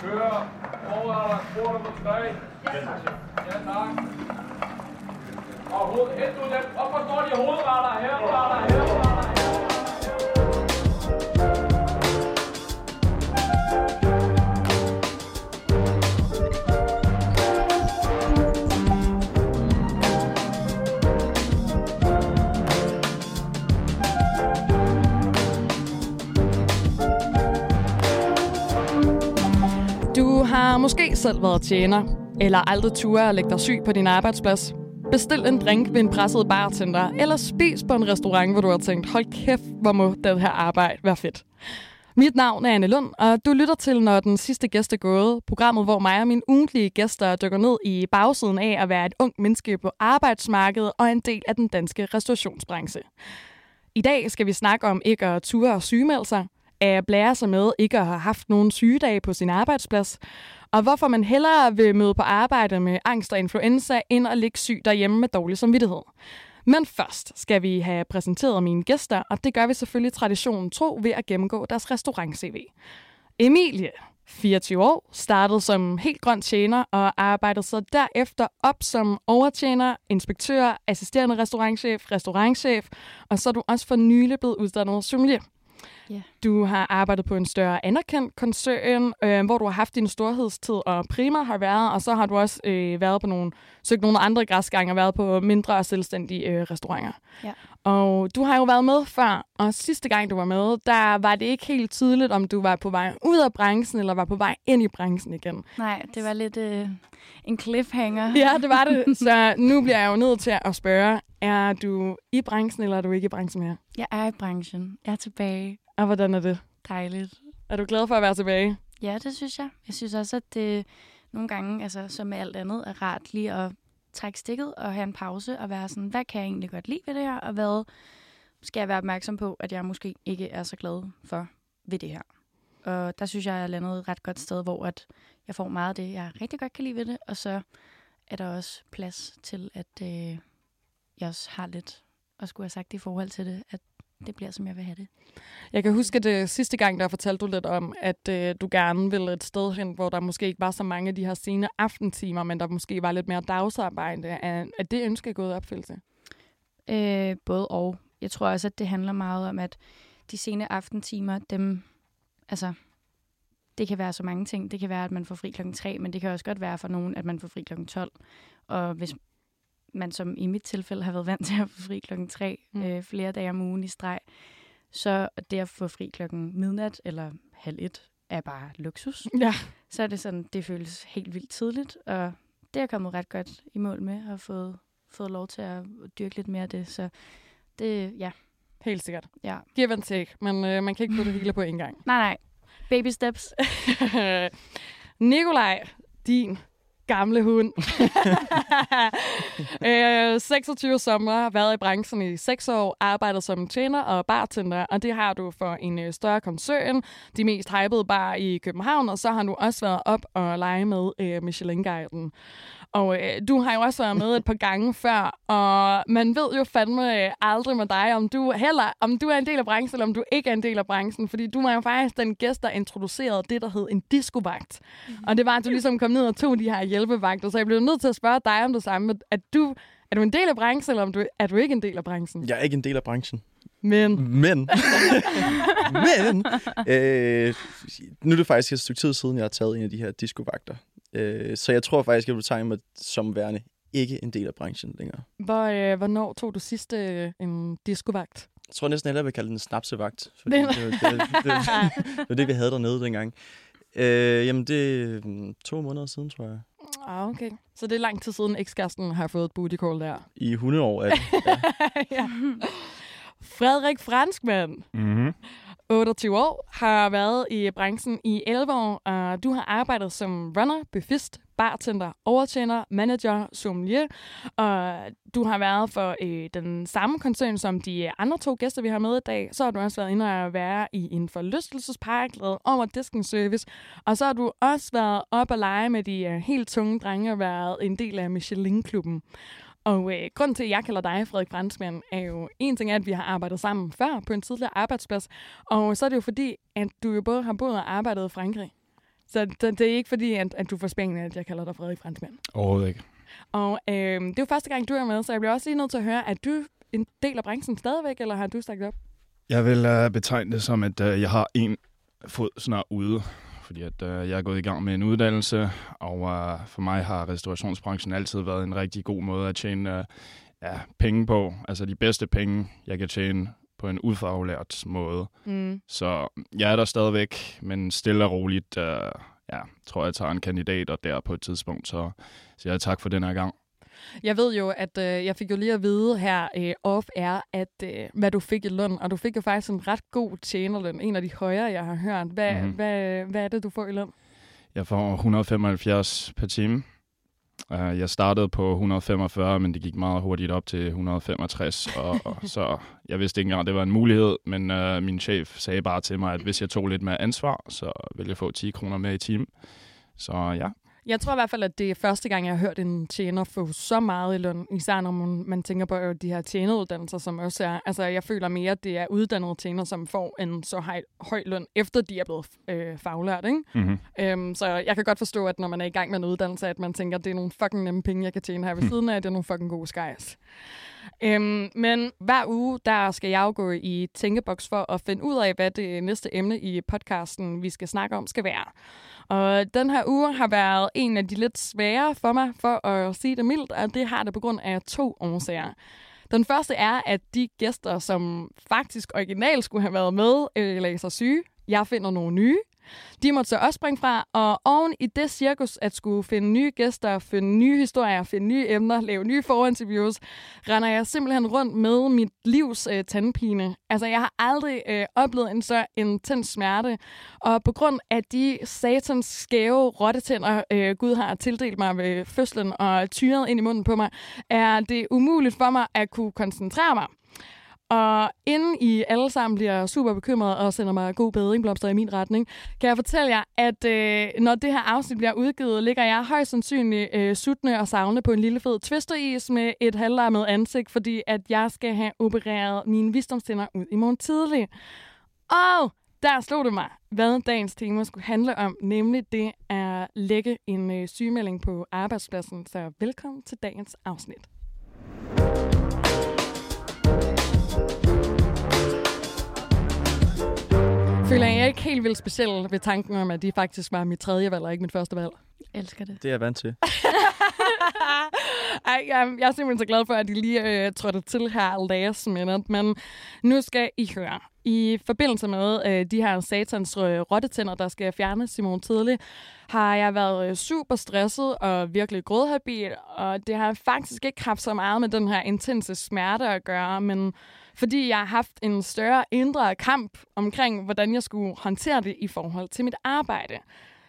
Kør. Over spor nummer 3. Ja, tak. Ja, tak. Og hoved, helt ud. Op og står de hovedretter. Herretter, herretter, har måske selv været tjener, eller aldrig turde at lægge dig syg på din arbejdsplads. Bestil en drink ved en presset bartender, eller spis på en restaurant, hvor du har tænkt, hold kæft, hvor må det her arbejde være fedt. Mit navn er Anne Lund, og du lytter til, når den sidste gæst er gået. Programmet, hvor mig og mine ugentlige gæster dykker ned i bagsiden af at være et ung menneske på arbejdsmarkedet og en del af den danske restaurationsbranche. I dag skal vi snakke om ikke at ture og sygemelde sig, at blære sig med ikke at have haft nogen sygedage på sin arbejdsplads, og hvorfor man hellere vil møde på arbejde med angst og influenza, end at ligge syg derhjemme med dårlig samvittighed. Men først skal vi have præsenteret mine gæster, og det gør vi selvfølgelig traditionen tro ved at gennemgå deres restaurant-CV. Emilie, 24 år, startede som helt grøn tjener og arbejdede så derefter op som overtjener, inspektør, assisterende restaurantchef, restaurantchef, og så er du også for nylig blevet uddannet sommelier. Ja. Du har arbejdet på en større anerkendt koncern, øh, hvor du har haft din storhedstid og prima har været, og så har du også øh, været på nogle, søgt nogle andre græsgange og været på mindre og selvstændige øh, restauranter. Ja. Og du har jo været med før, og sidste gang du var med, der var det ikke helt tydeligt, om du var på vej ud af branchen, eller var på vej ind i branchen igen. Nej, det var lidt øh, en cliffhanger. Ja, det var det. Så nu bliver jeg jo nødt til at spørge, er du i branchen, eller er du ikke i branchen mere? Jeg er i branchen. Jeg er tilbage. Og hvordan er det? Dejligt. Er du glad for at være tilbage? Ja, det synes jeg. Jeg synes også, at det nogle gange, altså som med alt andet, er rart lige at trække stikket og have en pause og være sådan, hvad kan jeg egentlig godt lide ved det her, og hvad skal jeg være opmærksom på, at jeg måske ikke er så glad for ved det her. Og der synes jeg, jeg er landet et ret godt sted, hvor at jeg får meget af det, jeg rigtig godt kan lide ved det, og så er der også plads til, at øh, jeg også har lidt at skulle have sagt i forhold til det, at det bliver, som jeg vil have det. Jeg kan huske, at det sidste gang, der fortalte du lidt om, at øh, du gerne ville et sted hen, hvor der måske ikke var så mange af de her sene aftentimer, men der måske var lidt mere dagsarbejde. Er, er det ønske gået opfyldelse? Øh, både og. Jeg tror også, at det handler meget om, at de sene aftentimer, dem, altså, det kan være så mange ting. Det kan være, at man får fri klokken 3, men det kan også godt være for nogen, at man får fri klokken 12. Og hvis man som i mit tilfælde har været vant til at få fri klokken 3 Mm. øh, flere dage om ugen i streg, så det at få fri klokken midnat eller halv et er bare luksus. Ja. Så er det sådan, det føles helt vildt tidligt, og det er jeg kommet ret godt i mål med, og fået, fået lov til at dyrke lidt mere af det. Så det, ja, Helt sikkert. ja. Give and take, men øh, man kan ikke få det hele på en gang. Nej, nej. Baby steps. Nikolaj, din gamle hund. øh, 26 sommer, været i branchen i 6 år, arbejdet som tjener og bartender, og det har du for en øh, større koncern, de mest hypede bar i København, og så har du også været op og lege med øh, Michelin-guiden. Og øh, du har jo også været med et par gange før, og man ved jo fandme øh, aldrig med dig, om du heller om du er en del af branchen, eller om du ikke er en del af branchen, fordi du var jo faktisk den gæst, der introducerede det, der hed en diskovagt. Mm-hmm. Og det var, at du ligesom kom ned og tog de her hjælpevagter, så jeg blev nødt til at spørge dig om det samme. at du, er du en del af branchen, eller om du, er du ikke en del af branchen? Jeg er ikke en del af branchen. Men Men, men øh, nu er det faktisk et stykke tid siden, jeg har taget en af de her diskovagter. Øh, så jeg tror faktisk, jeg vil tegne mig som værende ikke en del af branchen længere. hvor, øh, hvornår tog du sidste øh, en diskovagt? Jeg tror næsten hellere, jeg vil kalde den en snapsevagt. Fordi Det- det, det, det, det, det, det var det, vi havde dernede dengang. Øh, jamen, det er mm, to måneder siden, tror jeg. Ah, okay. Så det er lang tid siden ekskæresten har fået et booty call der. I 100 år er det. Ja. ja. Frederik Franskmand, Mm-hmm. 28 år, har været i branchen i 11 år, og du har arbejdet som runner, buffist, bartender, overtjener, manager, sommelier, og du har været for øh, den samme koncern som de andre to gæster, vi har med i dag. Så har du også været inde og være i en forlystelsespark, lavet over disken service, og så har du også været op og lege med de øh, helt tunge drenge og været en del af Michelin-klubben. Og øh, grunden til, at jeg kalder dig Frederik Brandsmann, er jo en ting er, at vi har arbejdet sammen før på en tidligere arbejdsplads, og så er det jo fordi, at du jo både har boet og arbejdet i Frankrig. Så det, det er ikke fordi, at, at du får spændende, at jeg kalder dig Frederik Fransmand. Overhovedet ikke. Og øh, det er jo første gang, du er med, så jeg bliver også lige nødt til at høre, at du en del af branchen stadigvæk, eller har du sagt op? Jeg vil uh, betegne det som, at uh, jeg har en fod snart ude, fordi at, uh, jeg er gået i gang med en uddannelse, og uh, for mig har restaurationsbranchen altid været en rigtig god måde at tjene uh, ja, penge på. Altså de bedste penge, jeg kan tjene på en udfaglært måde. Mm. Så jeg er der stadigvæk, men stille og roligt, uh, ja, tror jeg, tager en kandidat og der på et tidspunkt, så siger jeg tak for den her gang. Jeg ved jo, at øh, jeg fik jo lige at vide her øh, off er, at øh, hvad du fik i løn, og du fik jo faktisk en ret god tjenerløn, en af de højere, jeg har hørt. Hvad, mm-hmm. hvad, hvad er det, du får i løn? Jeg får 175 per time. Uh, jeg startede på 145, men det gik meget hurtigt op til 165, og, og så jeg vidste ikke engang, det var en mulighed, men uh, min chef sagde bare til mig, at hvis jeg tog lidt mere ansvar, så ville jeg få 10 kroner mere i timen. Så ja, Jeg tror i hvert fald, at det er første gang, jeg har hørt en tjener få så meget i løn, især når man, man tænker på de her tjeneruddannelser, som også er, altså jeg føler mere, at det er uddannede tjener, som får en så høj, høj løn, efter de er blevet øh, faglært, ikke? mm-hmm. Øhm, så jeg kan godt forstå, at når man er i gang med en uddannelse, at man tænker, at det er nogle fucking nemme penge, jeg kan tjene her ved siden af, det er nogle fucking gode skies. Øhm, men hver uge, der skal jeg jo gå i tænkeboks for at finde ud af, hvad det næste emne i podcasten, vi skal snakke om, skal være. Og den her uge har været en af de lidt svære for mig, for at sige det mildt, og det har det på grund af to årsager. Den første er, at de gæster, som faktisk originalt skulle have været med, øh, lagde sig syge. Jeg finder nogle nye. De måtte så også springe fra, og oven i det cirkus at skulle finde nye gæster, finde nye historier, finde nye emner, lave nye forinterviews, render jeg simpelthen rundt med mit livs øh, tandpine. Altså, jeg har aldrig øh, oplevet en så intens smerte, og på grund af de satans skæve rottetænder, øh, Gud har tildelt mig ved fødslen og tyret ind i munden på mig, er det umuligt for mig at kunne koncentrere mig. Og inden I alle sammen bliver super bekymrede og sender mig god bedringblomster i min retning, kan jeg fortælle jer, at øh, når det her afsnit bliver udgivet, ligger jeg højst sandsynligt øh, suttende og savne på en lille fed twisteris med et halvlarmet ansigt, fordi at jeg skal have opereret mine visdomstænder ud i morgen tidlig. Og der slog det mig, hvad dagens tema skulle handle om, nemlig det at lægge en øh, sygemelding på arbejdspladsen. Så velkommen til dagens afsnit. Føler jeg ikke helt vildt speciel ved tanken om, at de faktisk var mit tredje valg og ikke mit første valg? Jeg elsker det. Det er jeg vant til. Ej, jeg, jeg er simpelthen så glad for, at de lige øh, trådte til her last minute. Men nu skal I høre. I forbindelse med øh, de her satans øh, rottetænder, der skal fjernes i morgen tidlig, har jeg været øh, super stresset og virkelig grådhabil, og det har faktisk ikke haft så meget med den her intense smerte at gøre, men fordi jeg har haft en større indre kamp omkring, hvordan jeg skulle håndtere det i forhold til mit arbejde.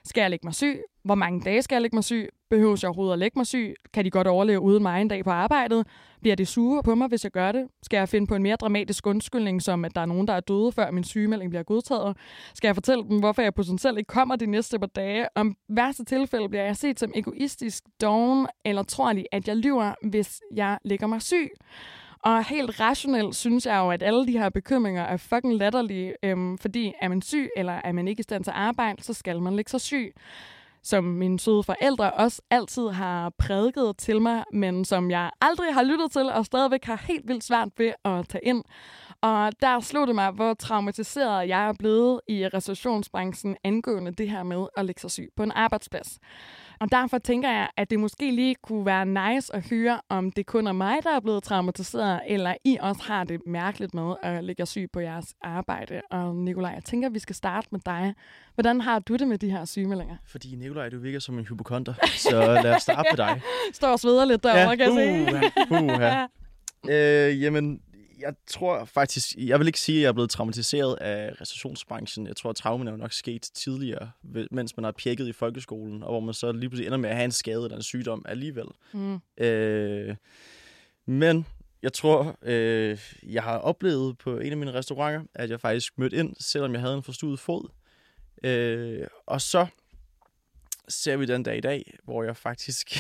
Skal jeg lægge mig syg? Hvor mange dage skal jeg lægge mig syg? Behøver jeg overhovedet at lægge mig syg? Kan de godt overleve uden mig en dag på arbejdet? Bliver det sure på mig, hvis jeg gør det? Skal jeg finde på en mere dramatisk undskyldning, som at der er nogen, der er døde, før min sygemelding bliver godtaget? Skal jeg fortælle dem, hvorfor jeg potentielt ikke kommer de næste par dage? Om værste tilfælde bliver jeg set som egoistisk, doven, eller tror de, at jeg lyver, hvis jeg lægger mig syg? Og helt rationelt synes jeg jo, at alle de her bekymringer er fucking latterlige, øhm, fordi er man syg, eller er man ikke i stand til at arbejde, så skal man ligge sig syg. Som mine søde forældre også altid har prædiket til mig, men som jeg aldrig har lyttet til, og stadigvæk har helt vildt svært ved at tage ind. Og der slog det mig, hvor traumatiseret jeg er blevet i restaurationsbranchen angående det her med at lægge sig syg på en arbejdsplads. Og derfor tænker jeg, at det måske lige kunne være nice at høre, om det kun er mig, der er blevet traumatiseret, eller I også har det mærkeligt med at lægge jer syg på jeres arbejde. Og Nikolaj, jeg tænker, at vi skal starte med dig. Hvordan har du det med de her sygemeldinger? Fordi Nikolaj, du virker som en hypokonter, så lad os starte med dig. Står og sveder lidt derovre, kan jeg se. uha, uha. Øh, jamen, jeg tror faktisk, jeg vil ikke sige, at jeg er blevet traumatiseret af restaurationsbranchen. Jeg tror, at traumen er jo nok sket tidligere, mens man har pjekket i folkeskolen, og hvor man så lige pludselig ender med at have en skade eller en sygdom alligevel. Mm. Øh, men jeg tror, øh, jeg har oplevet på en af mine restauranter, at jeg faktisk mødte ind, selvom jeg havde en forstuet fod. Øh, og så ser vi den dag i dag, hvor jeg faktisk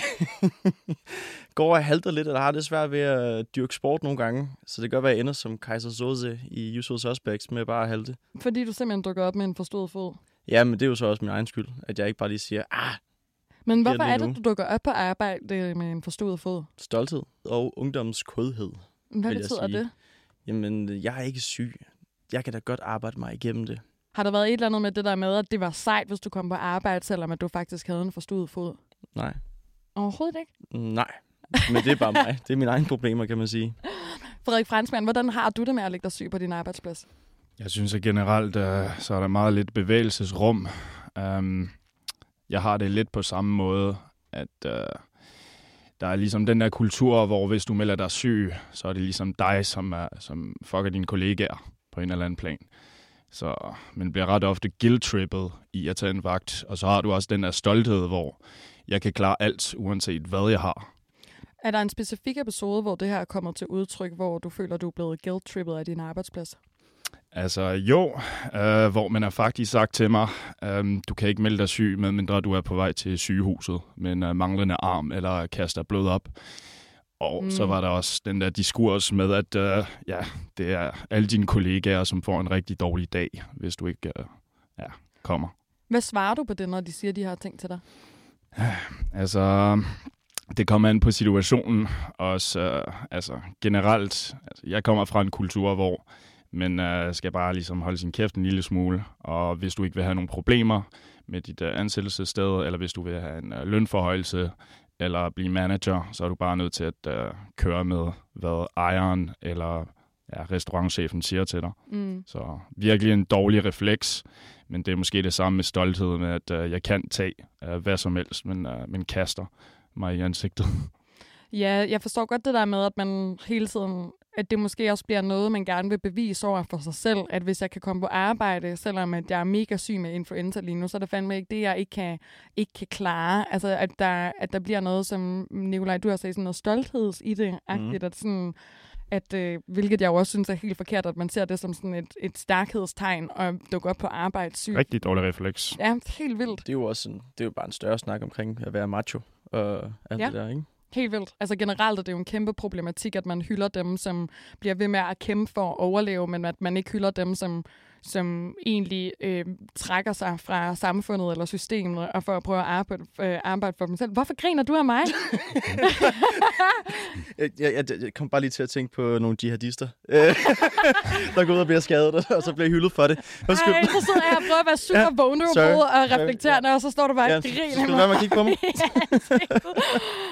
går og halter lidt, eller har det svært ved at dyrke sport nogle gange. Så det kan godt være, at jeg ender som Kaiser Soze i Usual Suspects med bare at halte. Fordi du simpelthen dukker op med en forstået fod. Ja, men det er jo så også min egen skyld, at jeg ikke bare lige siger, ah, Men hvorfor er det, du dukker op på arbejde med en forstået fod? stolthed og ungdomskodhed. Hvad Vil jeg betyder det? Jamen, jeg er ikke syg. Jeg kan da godt arbejde mig igennem det. Har der været et eller andet med det der med, at det var sejt, hvis du kom på arbejde, selvom at du faktisk havde en forstået fod? Nej. Overhovedet ikke. Nej. Men det er bare mig. Det er mine egne problemer, kan man sige. Frederik Fransmann, hvordan har du det med at lægge dig syg på din arbejdsplads? Jeg synes at generelt, uh, så er der meget lidt bevægelsesrum. Um, jeg har det lidt på samme måde, at uh, der er ligesom den der kultur, hvor hvis du melder dig syg, så er det ligesom dig, som, er, som fucker dine kollegaer på en eller anden plan. Så man bliver ret ofte guilt-trippet i at tage en vagt. Og så har du også den der stolthed, hvor jeg kan klare alt, uanset hvad jeg har. Er der en specifik episode, hvor det her er kommet til udtryk, hvor du føler, du er blevet guilt-trippet af din arbejdsplads? Altså jo, øh, hvor man har faktisk sagt til mig, øh, du kan ikke melde dig syg, medmindre du er på vej til sygehuset med en øh, manglende arm eller kaster blod op. Og mm. så var der også den der diskurs med, at øh, ja, det er alle dine kollegaer, som får en rigtig dårlig dag, hvis du ikke øh, ja, kommer. Hvad svarer du på det, når de siger, de har ting til dig? Altså, det kommer an på situationen. Også, øh, altså, generelt, altså, jeg kommer fra en kultur, hvor man øh, skal bare ligesom holde sin kæft en lille smule. Og hvis du ikke vil have nogle problemer med dit øh, ansættelsessted, eller hvis du vil have en øh, lønforhøjelse, eller blive manager, så er du bare nødt til at øh, køre med, hvad ejeren eller ja, restaurantchefen siger til dig. Mm. Så virkelig en dårlig refleks, men det er måske det samme med stolthed med, at øh, jeg kan tage øh, hvad som helst, men, øh, men kaster mig i ansigtet. Ja, jeg forstår godt det der med, at man hele tiden, at det måske også bliver noget, man gerne vil bevise over for sig selv, at hvis jeg kan komme på arbejde, selvom at jeg er mega syg med influenza lige nu, så er det fandme ikke det, jeg ikke kan, ikke kan klare. Altså, at der, at der bliver noget, som Nikolaj, du har sagt, sådan noget stoltheds i det, mm. at sådan, at, øh, hvilket jeg jo også synes er helt forkert, at man ser det som sådan et, et stærkhedstegn og dukke op på arbejde syg. Rigtig dårlig refleks. Ja, helt vildt. Det er jo også en, det er jo bare en større snak omkring at være macho og alt Ja. det der, ikke? Helt vildt. Altså generelt er det jo en kæmpe problematik, at man hylder dem, som bliver ved med at kæmpe for at overleve, men at man ikke hylder dem, som, som egentlig øh, trækker sig fra samfundet eller systemet, og for at prøve at arbejde, øh, arbejde for dem selv. Hvorfor griner du af mig? Jeg, jeg, jeg, kom bare lige til at tænke på nogle jihadister, øh, der går ud og bliver skadet, og så bliver hyldet for det. Undskyld. Ej, så sidder jeg og prøver at være super Ja, ja, vulnerable sorry, og reflekterende, og så står du bare Ja, og griner skal du være med at kigge på mig?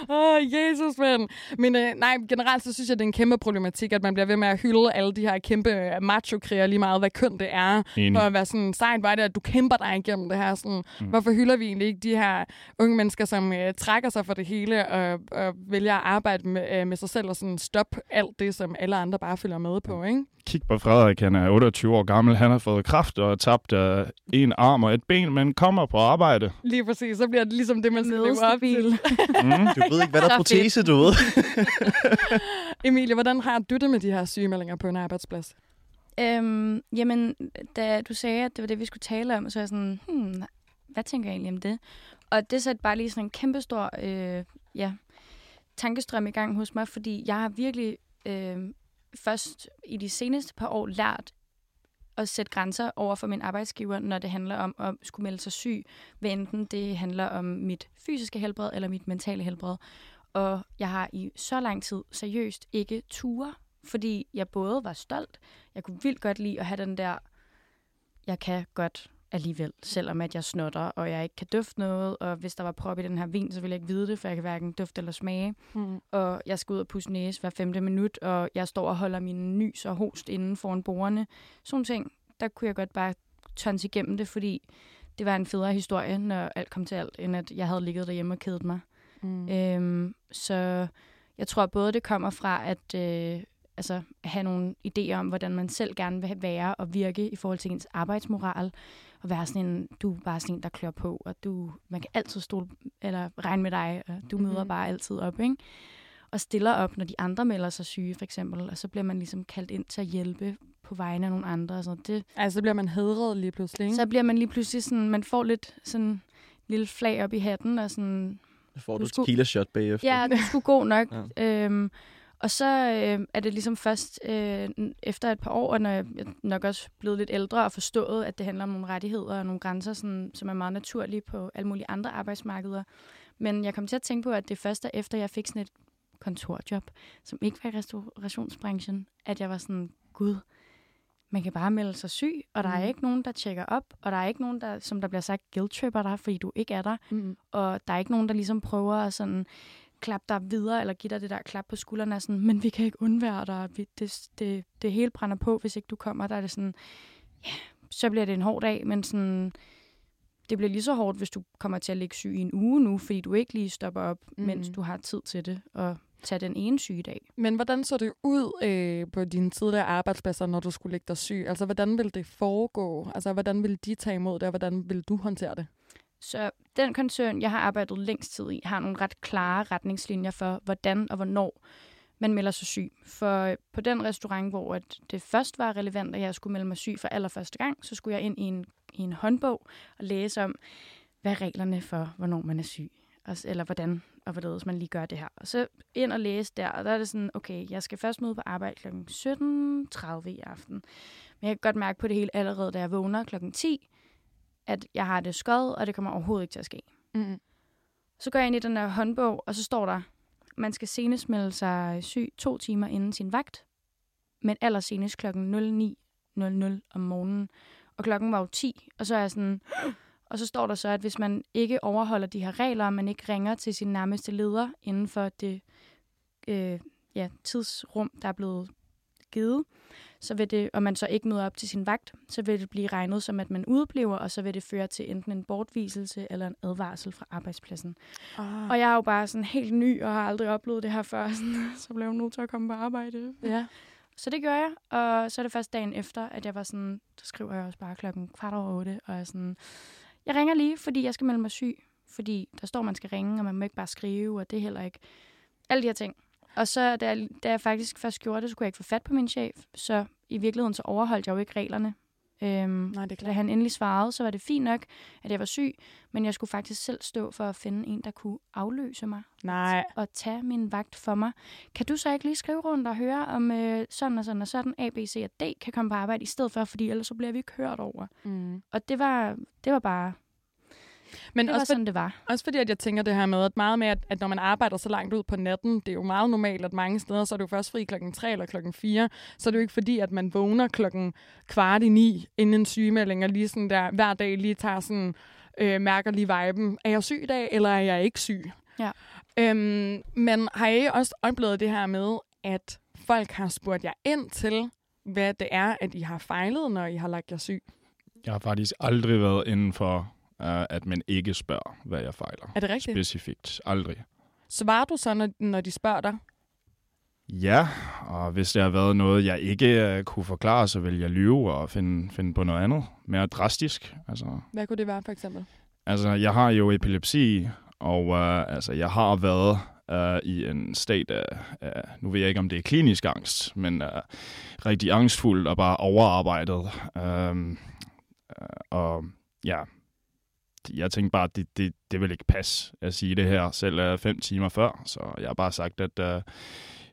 Åh, oh, Jesus, mand. Men øh, nej, generelt så synes jeg, det er en kæmpe problematik, at man bliver ved med at hylde alle de her kæmpe macho-kriger, lige meget hvad køn det er. Enig. For at være sådan, sejt var det, at du kæmper dig igennem det her. Sådan, mm. Hvorfor hylder vi egentlig ikke de her unge mennesker, som øh, trækker sig for det hele og, og vælger at arbejde med, øh, med sig selv og sådan stoppe alt det, som alle andre bare følger med på, ikke? Kig på Frederik, han er 28 år gammel, han har fået kraft og tabt øh, en arm og et ben, men kommer på arbejde. Lige præcis, så bliver det ligesom det, man skal leve op til. Mm. Du ved ikke, hvad der er protese, du ved. Emilie, hvordan har du det med de her sygemeldinger på en arbejdsplads? Øhm, jamen, da du sagde, at det var det, vi skulle tale om, så er jeg sådan, hmm, hvad tænker jeg egentlig om det? Og det satte bare lige sådan en kæmpestor øh, ja, tankestrøm i gang hos mig, fordi jeg har virkelig øh, først i de seneste par år lært at sætte grænser over for min arbejdsgiver, når det handler om at skulle melde sig syg, hvad enten det handler om mit fysiske helbred eller mit mentale helbred. Og jeg har i så lang tid seriøst ikke ture, fordi jeg både var stolt, jeg kunne vildt godt lide at have den der, jeg kan godt alligevel, selvom at jeg snotter, og jeg ikke kan dufte noget, og hvis der var prop i den her vin, så vil jeg ikke vide det, for jeg kan hverken dufte eller smage. Mm. Og jeg skal ud og pusse næse hver femte minut, og jeg står og holder min nys og host inden foran bordene. Sådan ting, der kunne jeg godt bare tons igennem det, fordi det var en federe historie, når alt kom til alt, end at jeg havde ligget derhjemme og kedet mig. Mm. Øhm, så jeg tror både, det kommer fra at øh, altså, have nogle idéer om, hvordan man selv gerne vil være og virke i forhold til ens arbejdsmoral, og være sådan en, du er bare sådan en, der klør på, og du, man kan altid stole, eller regne med dig, og du møder Mhm. bare altid op, ikke? Og stiller op, når de andre melder sig syge, for eksempel, og så bliver man ligesom kaldt ind til at hjælpe på vegne af nogle andre. Og sådan. Det, Altså, så bliver man hedret lige pludselig, ikke? så bliver man lige pludselig sådan, man får lidt sådan en lille flag op i hatten, og sådan, Så får Du du et skulle- shot bagefter. Ja, det er sgu god nok. Ja. Øhm, Og så øh, er det ligesom først øh, efter et par år, og når jeg nok også blevet lidt ældre og forstået, at det handler om nogle rettigheder og nogle grænser, sådan, som er meget naturlige på alle mulige andre arbejdsmarkeder. Men jeg kom til at tænke på, at det først er efter, jeg fik sådan et kontorjob, som ikke var i restaurationsbranchen, at jeg var sådan, gud, man kan bare melde sig syg, og der mm. er ikke nogen, der tjekker op, og der er ikke nogen, der, som der bliver sagt, guilt-tripper dig, fordi du ikke er der. Mm. Og der er ikke nogen, der ligesom prøver at sådan klappe dig videre, eller give dig det der klap på skuldrene, sådan, men vi kan ikke undvære dig, vi, det, det, det hele brænder på, hvis ikke du kommer. Der er det sådan, ja, så bliver det en hård dag, men sådan, det bliver lige så hårdt, hvis du kommer til at ligge syg i en uge nu, fordi du ikke lige stopper op, mm. mens du har tid til det, og tage den ene sygedag. Men hvordan så det ud øh, på dine tidligere arbejdspladser, når du skulle ligge dig syg? Altså, hvordan vil det foregå? Altså, hvordan vil de tage imod det, og hvordan vil du håndtere det? Så den koncern, jeg har arbejdet længst tid i, har nogle ret klare retningslinjer for, hvordan og hvornår man melder sig syg. For øh, på den restaurant, hvor det først var relevant, at jeg skulle melde mig syg for allerførste gang, så skulle jeg ind i en, i en håndbog og læse om, hvad er reglerne for, hvornår man er syg, eller hvordan og hvorledes man lige gør det her. Og så ind og læse der, og der er det sådan, okay, jeg skal først møde på arbejde kl. 17.30 i aften. Men jeg kan godt mærke på det hele allerede, da jeg vågner kl. 10, at jeg har det skød, og det kommer overhovedet ikke til at ske. Mm. Så går jeg ind i den der håndbog, og så står der, man skal senest melde sig syg to timer inden sin vagt, men allersenest kl. 09.00 om morgenen. Og klokken var jo 10, og så er jeg sådan, og så står der så, at hvis man ikke overholder de her regler, og man ikke ringer til sin nærmeste leder inden for det øh, ja, tidsrum, der er blevet givet, så vil det, og man så ikke møder op til sin vagt, så vil det blive regnet som, at man udbliver, og så vil det føre til enten en bortviselse eller en advarsel fra arbejdspladsen. Oh. Og jeg er jo bare sådan helt ny, og har aldrig oplevet det her før, sådan, så blev jeg nødt til at komme på arbejde. Ja. Så det gør jeg, og så er det først dagen efter, at jeg var sådan, så skriver jeg også bare klokken kvart over otte, og jeg sådan, jeg ringer lige, fordi jeg skal melde mig syg. Fordi der står, man skal ringe, og man må ikke bare skrive, og det er heller ikke. Alle de her ting. Og så, da jeg, da jeg faktisk først gjorde det, så kunne jeg ikke få fat på min chef. Så i virkeligheden, så overholdt jeg jo ikke reglerne. Øhm, Nej, det er klart. Da han endelig svarede, så var det fint nok, at jeg var syg, men jeg skulle faktisk selv stå for at finde en, der kunne afløse mig. Nej. Og tage min vagt for mig. Kan du så ikke lige skrive rundt og høre, om øh, sådan og sådan og sådan, A, B, C og D kan komme på arbejde i stedet for, fordi ellers så bliver vi ikke hørt over. Mm. Og det var, det var bare men det også var sådan, for, det var. Også fordi, at jeg tænker det her med, at meget med, at, at når man arbejder så langt ud på natten, det er jo meget normalt, at mange steder, så er du først fri klokken 3 eller klokken 4, så er det jo ikke fordi, at man vågner klokken kvart i ni inden en sygemelding, og lige sådan der, hver dag lige tager sådan, øh, mærker lige viben. Er jeg syg i dag, eller er jeg ikke syg? Ja. Øhm, men har I også oplevet det her med, at folk har spurgt jer ind til, hvad det er, at I har fejlet, når I har lagt jer syg? Jeg har faktisk aldrig været inden for uh, at man ikke spørger, hvad jeg fejler. Er det rigtigt? Specifikt. Aldrig. Svarer du så, når, når de spørger dig? Ja, og hvis det har været noget, jeg ikke uh, kunne forklare, så vil jeg lyve og finde, finde på noget andet. Mere drastisk. Altså, hvad kunne det være, for eksempel? Altså, jeg har jo epilepsi, og uh, altså, jeg har været uh, i en stat af, uh, nu ved jeg ikke, om det er klinisk angst, men uh, rigtig angstfuld og bare overarbejdet. Uh, uh, og ja, jeg tænkte bare, at det, det, det vil ikke passe at sige det her selv øh, fem timer før. Så jeg har bare sagt, at uh,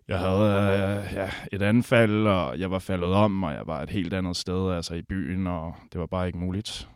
jeg havde uh, ja, et anfald, og jeg var faldet om, og jeg var et helt andet sted, altså i byen, og det var bare ikke muligt.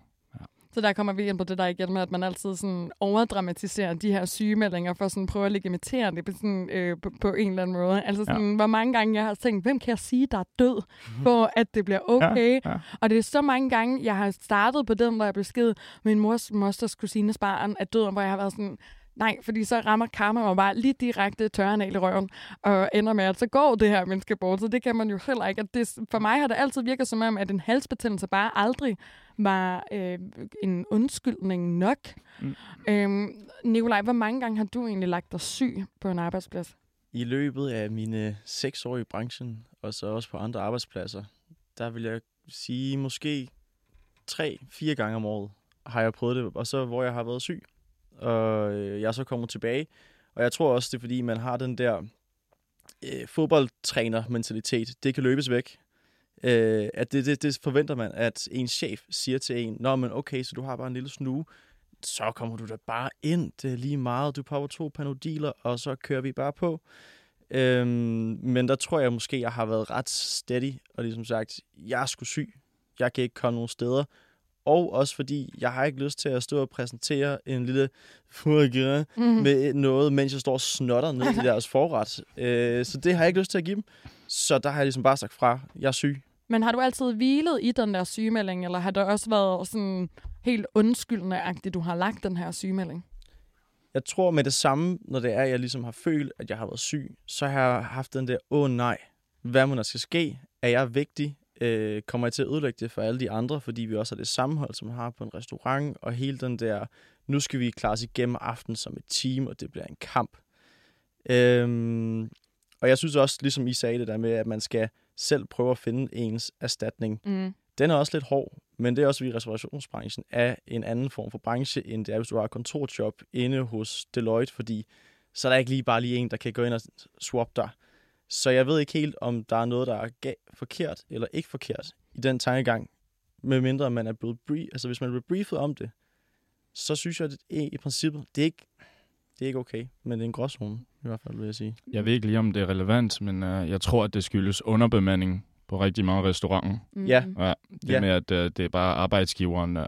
Så der kommer vi ind på det der igen med, at man altid sådan overdramatiserer de her sygemeldinger for sådan at prøve at legitimere det på, sådan, øh, på, på en eller anden måde. Altså sådan, ja. hvor mange gange jeg har tænkt, hvem kan jeg sige, der er død, for at det bliver okay? Ja, ja. Og det er så mange gange, jeg har startet på den, hvor jeg besked, min mors mosters kusines barn er død, hvor jeg har været sådan, Nej, fordi så rammer karma mig bare lige direkte tørrenal i røven, og ender med, at så går det her menneske bort. Så det kan man jo heller ikke. At det, for mig har det altid virket som om, at en halsbetændelse bare aldrig var øh, en undskyldning nok. Mm. Øhm, Nikolaj, hvor mange gange har du egentlig lagt dig syg på en arbejdsplads? I løbet af mine seks år i branchen, og så også på andre arbejdspladser, der vil jeg sige måske tre-fire gange om året har jeg prøvet det, og så hvor jeg har været syg og øh, jeg så kommet tilbage. Og jeg tror også, det er fordi, man har den der øh, fodboldtræner-mentalitet. Det kan løbes væk. Øh, at det, det, det forventer man, at en chef siger til en, Nå, men okay, så du har bare en lille snue, så kommer du da bare ind. Det er lige meget. Du popper to panodiler, og så kører vi bare på. Øhm, men der tror jeg måske, jeg har været ret steady, og ligesom sagt, jeg er sgu syg. Jeg kan ikke komme nogen steder. Og også fordi, jeg har ikke lyst til at stå og præsentere en lille furgere Mm. med noget, mens jeg står og snotter ned i deres forret. Øh, så det har jeg ikke lyst til at give dem. Så der har jeg ligesom bare sagt fra, jeg er syg. Men har du altid hvilet i den der sygemelding, eller har det også været sådan helt undskyldende-agtigt, du har lagt den her sygemelding? Jeg tror med det samme, når det er, at jeg ligesom har følt, at jeg har været syg, så har jeg haft den der, åh nej, hvad må der skal ske? Er jeg vigtig? Øh, kommer jeg til at ødelægge det for alle de andre, fordi vi også har det sammenhold, som man har på en restaurant, og hele den der, nu skal vi klare os igennem aftenen som et team, og det bliver en kamp. Øhm, og jeg synes også, ligesom I sagde det der med, at man skal selv prøve at finde ens erstatning. Mm. Den er også lidt hård, men det er også, fordi restaurationsbranchen er en anden form for branche, end det er, hvis du har kontorjob inde hos Deloitte, fordi så er der ikke lige bare lige en, der kan gå ind og swap dig. Så jeg ved ikke helt, om der er noget, der er forkert eller ikke forkert i den tankegang, medmindre man er blevet brief, altså hvis man bliver briefet om det, så synes jeg, at det, i princippet, det er ikke, det er ikke okay, men det er en gråzone, i hvert fald, vil jeg sige. Jeg ved ikke lige, om det er relevant, men uh, jeg tror, at det skyldes underbemanding på rigtig mange restauranter. Mm. Ja. Ja, det Ja. med, at uh, det er bare arbejdsgiveren, uh,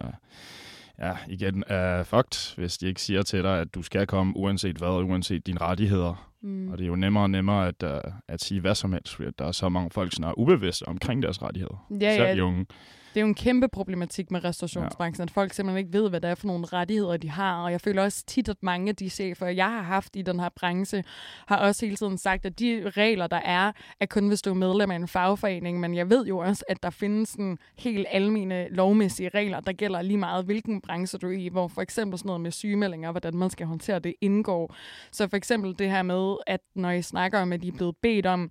ja, igen, er fucked, hvis de ikke siger til dig, at du skal komme uanset hvad, uanset dine rettigheder. Mm. Og det er jo nemmere og nemmere at, uh, at sige hvad som helst, fordi der er så mange folk, som er ubevidste omkring deres rettigheder. Ja, Selv ja, unge. Det er jo en kæmpe problematik med restaurationsbranchen, at folk simpelthen ikke ved, hvad det er for nogle rettigheder, de har. Og jeg føler også tit, at mange af de chefer, jeg har haft i den her branche, har også hele tiden sagt, at de regler, der er, er kun hvis du er medlem af en fagforening. Men jeg ved jo også, at der findes sådan helt almene lovmæssige regler, der gælder lige meget, hvilken branche du er i, hvor for eksempel sådan noget med sygemeldinger, hvordan man skal håndtere det, indgår. Så for eksempel det her med, at når I snakker om, at I er blevet bedt om,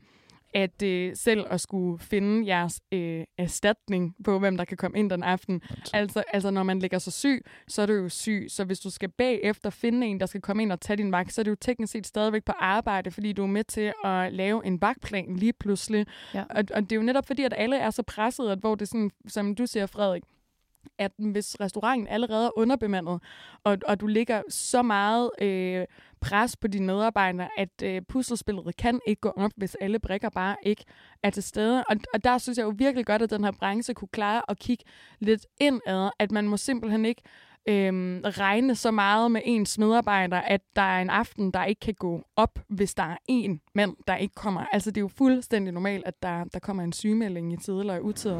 at øh, selv at skulle finde jeres øh, erstatning på, hvem der kan komme ind den aften. Altså, altså, når man ligger så syg, så er du jo syg. Så hvis du skal bagefter finde en, der skal komme ind og tage din vagt, så er du jo teknisk set stadigvæk på arbejde, fordi du er med til at lave en vagtplan lige pludselig. Ja. Og, og det er jo netop fordi, at alle er så presset, at hvor det sådan, som du siger, Frederik, at hvis restauranten allerede er underbemandet, og, og du ligger så meget øh, pres på dine medarbejdere, at øh, puslespillet kan ikke gå op, hvis alle brikker bare ikke er til stede. Og, og der synes jeg jo virkelig godt, at den her branche kunne klare at kigge lidt indad, at man må simpelthen ikke øh, regne så meget med ens medarbejdere, at der er en aften, der ikke kan gå op, hvis der er en mand, der ikke kommer. Altså det er jo fuldstændig normalt, at der, der kommer en sygemelding i tid eller i utid.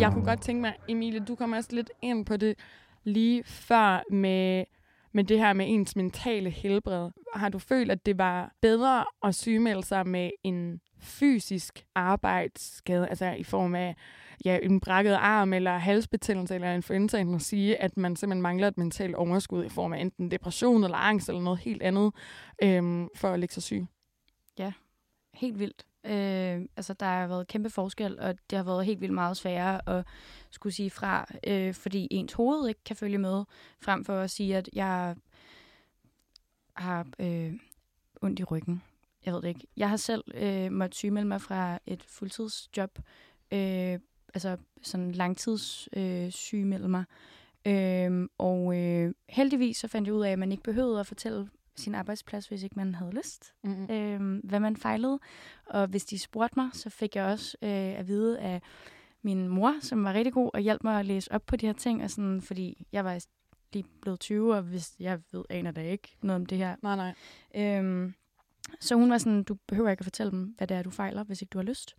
Jeg kunne godt tænke mig, Emilie, du kommer også lidt ind på det lige før med, med det her med ens mentale helbred. Har du følt, at det var bedre at sygemelde sig med en fysisk arbejdsskade, altså i form af ja, en brækket arm eller halsbetændelse eller influenza, end at sige, at man simpelthen mangler et mentalt overskud i form af enten depression eller angst eller noget helt andet øhm, for at lægge sig syg? Ja, Helt vildt. Øh, altså, der har været kæmpe forskel, og det har været helt vildt meget sværere at skulle sige fra, øh, fordi ens hoved ikke kan følge med, frem for at sige, at jeg har øh, ondt i ryggen. Jeg ved det ikke. Jeg har selv øh, måttet sygemelde mig fra et fuldtidsjob, øh, altså sådan langtids øh, sygemelde mig. Øh, og øh, heldigvis så fandt jeg ud af, at man ikke behøvede at fortælle sin arbejdsplads, hvis ikke man havde lyst Mm-hmm. øh, hvad man fejlede. Og hvis de spurgte mig, så fik jeg også øh, at vide af min mor, som var rigtig god og hjalp mig at læse op på de her ting, og sådan, fordi jeg var lige blevet 20, og hvis jeg ved, aner da ikke noget om det her. Nej, nej. Øhm, så hun var sådan, du behøver ikke at fortælle dem, hvad det er, du fejler, hvis ikke du har lyst.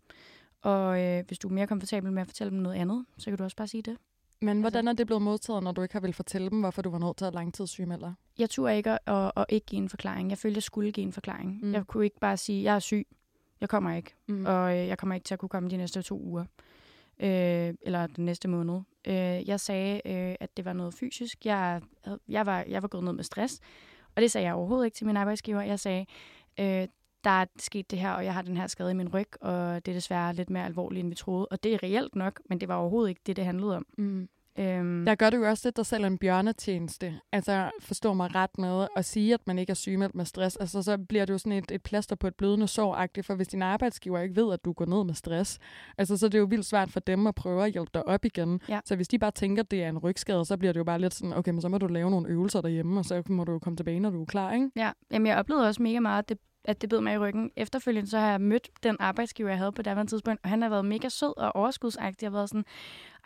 Og øh, hvis du er mere komfortabel med at fortælle dem noget andet, så kan du også bare sige det. Men hvordan er det blevet modtaget, når du ikke har vil fortælle dem, hvorfor du var nødt til at langtidssygemelde dig? Jeg turde ikke at, at, at ikke give en forklaring. Jeg følte, jeg skulle give en forklaring. Mm. Jeg kunne ikke bare sige, jeg er syg. Jeg kommer ikke. Mm. og øh, jeg kommer ikke til at kunne komme de næste to uger, øh, eller den næste måned. Øh, jeg sagde, øh, at det var noget fysisk. Jeg, jeg, var, jeg var gået ned med stress, og det sagde jeg overhovedet ikke til min arbejdsgiver. Jeg sagde, øh, der er sket det her, og jeg har den her skade i min ryg, og det er desværre lidt mere alvorligt, end vi troede. Og det er reelt nok, men det var overhovedet ikke det, det handlede om. Mm. Øhm, Der gør du jo også lidt dig selv en bjørnetjeneste. Altså, forstå mig ret med at sige, at man ikke er sygemeldt med stress. Altså, så bliver det jo sådan et, et plaster på et blødende sår for hvis din arbejdsgiver ikke ved, at du går ned med stress, altså, så er det jo vildt svært for dem at prøve at hjælpe dig op igen. Ja. Så hvis de bare tænker, at det er en rygskade, så bliver det jo bare lidt sådan, okay, men så må du lave nogle øvelser derhjemme, og så må du jo komme tilbage, når du er klar, ikke? Ja, jamen jeg oplevede også mega meget, at det, at det bed mig i ryggen. Efterfølgende så har jeg mødt den arbejdsgiver, jeg havde på daværende tidspunkt, og han har været mega sød og overskudsagtig. Jeg har været sådan,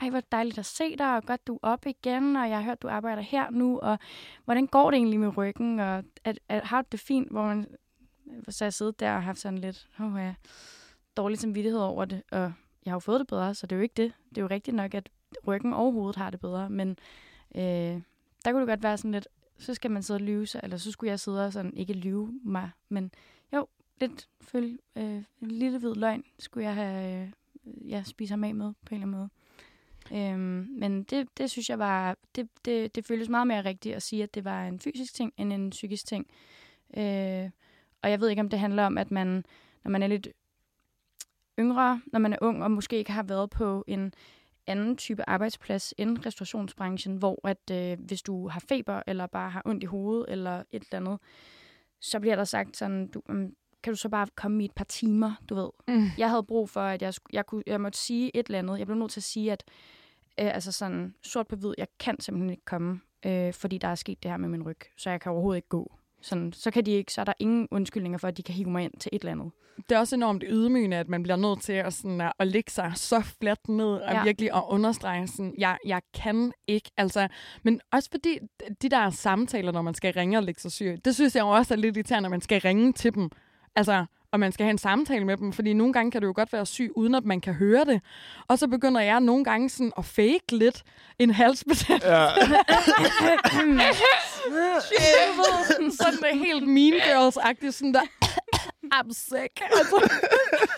ej, hvor dejligt at se dig, og godt du er op igen, og jeg har hørt, du arbejder her nu, og hvordan går det egentlig med ryggen, og at, at, har du det fint, hvor man så jeg siddet der og haft sådan lidt oh, ja, dårlig samvittighed over det, og jeg har jo fået det bedre, så det er jo ikke det. Det er jo rigtigt nok, at ryggen og hovedet har det bedre, men øh, der kunne det godt være sådan lidt, så skal man sidde og lyve sig, eller så skulle jeg sidde og sådan, ikke lyve mig, men jo, lidt følge, øh, en lille hvid løgn skulle jeg have, øh, ja, spise ham af med, på en eller anden måde. Øhm, men det, det synes jeg var, det, det, det føles meget mere rigtigt at sige, at det var en fysisk ting, end en psykisk ting. Øh, og jeg ved ikke, om det handler om, at man, når man er lidt yngre, når man er ung, og måske ikke har været på en anden type arbejdsplads end restaurationsbranchen, hvor at øh, hvis du har feber, eller bare har ondt i hovedet, eller et eller andet, så bliver der sagt sådan, du, kan du så bare komme i et par timer, du ved. Mm. Jeg havde brug for, at jeg, jeg, kunne, jeg måtte sige et eller andet. Jeg blev nødt til at sige, at øh, altså sådan sort på hvid, jeg kan simpelthen ikke komme, øh, fordi der er sket det her med min ryg, så jeg kan overhovedet ikke gå. Sådan, så, kan de ikke, så er der ingen undskyldninger for, at de kan hive mig ind til et eller andet. Det er også enormt ydmygende, at man bliver nødt til at, sådan, at, at lægge sig så fladt ned og Ja. virkelig at understrege, sådan, jeg, jeg kan ikke. Altså, men også fordi de der samtaler, når man skal ringe og lægge sig syg, det synes jeg jo også er lidt irriterende, når man skal ringe til dem. Altså, og man skal have en samtale med dem, fordi nogle gange kan du jo godt være syg, uden at man kan høre det. Og så begynder jeg nogle gange sådan at fake lidt en halsbetændelse. Ja. Jeg ved, sådan, sådan helt Mean Girls-agtigt, sådan der, I'm sick. Altså,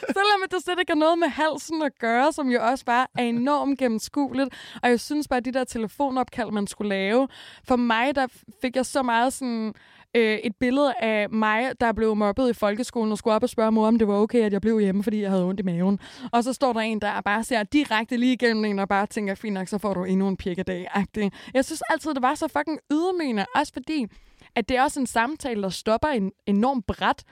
selvom det slet ikke har noget med halsen at gøre, som jo også bare er enormt gennemskueligt. Og jeg synes bare, at de der telefonopkald, man skulle lave, for mig, der fik jeg så meget sådan øh, et billede af mig, der blev mobbet i folkeskolen, og skulle op og spørge mor, om det var okay, at jeg blev hjemme, fordi jeg havde ondt i maven. Og så står der en, der bare ser direkte lige igennem en, og bare tænker, fint nok, så får du endnu en pikkedag. -agtig. Jeg synes altid, det var så fucking ydmygende, også fordi, at det er også en samtale, der stopper en enormt bræt.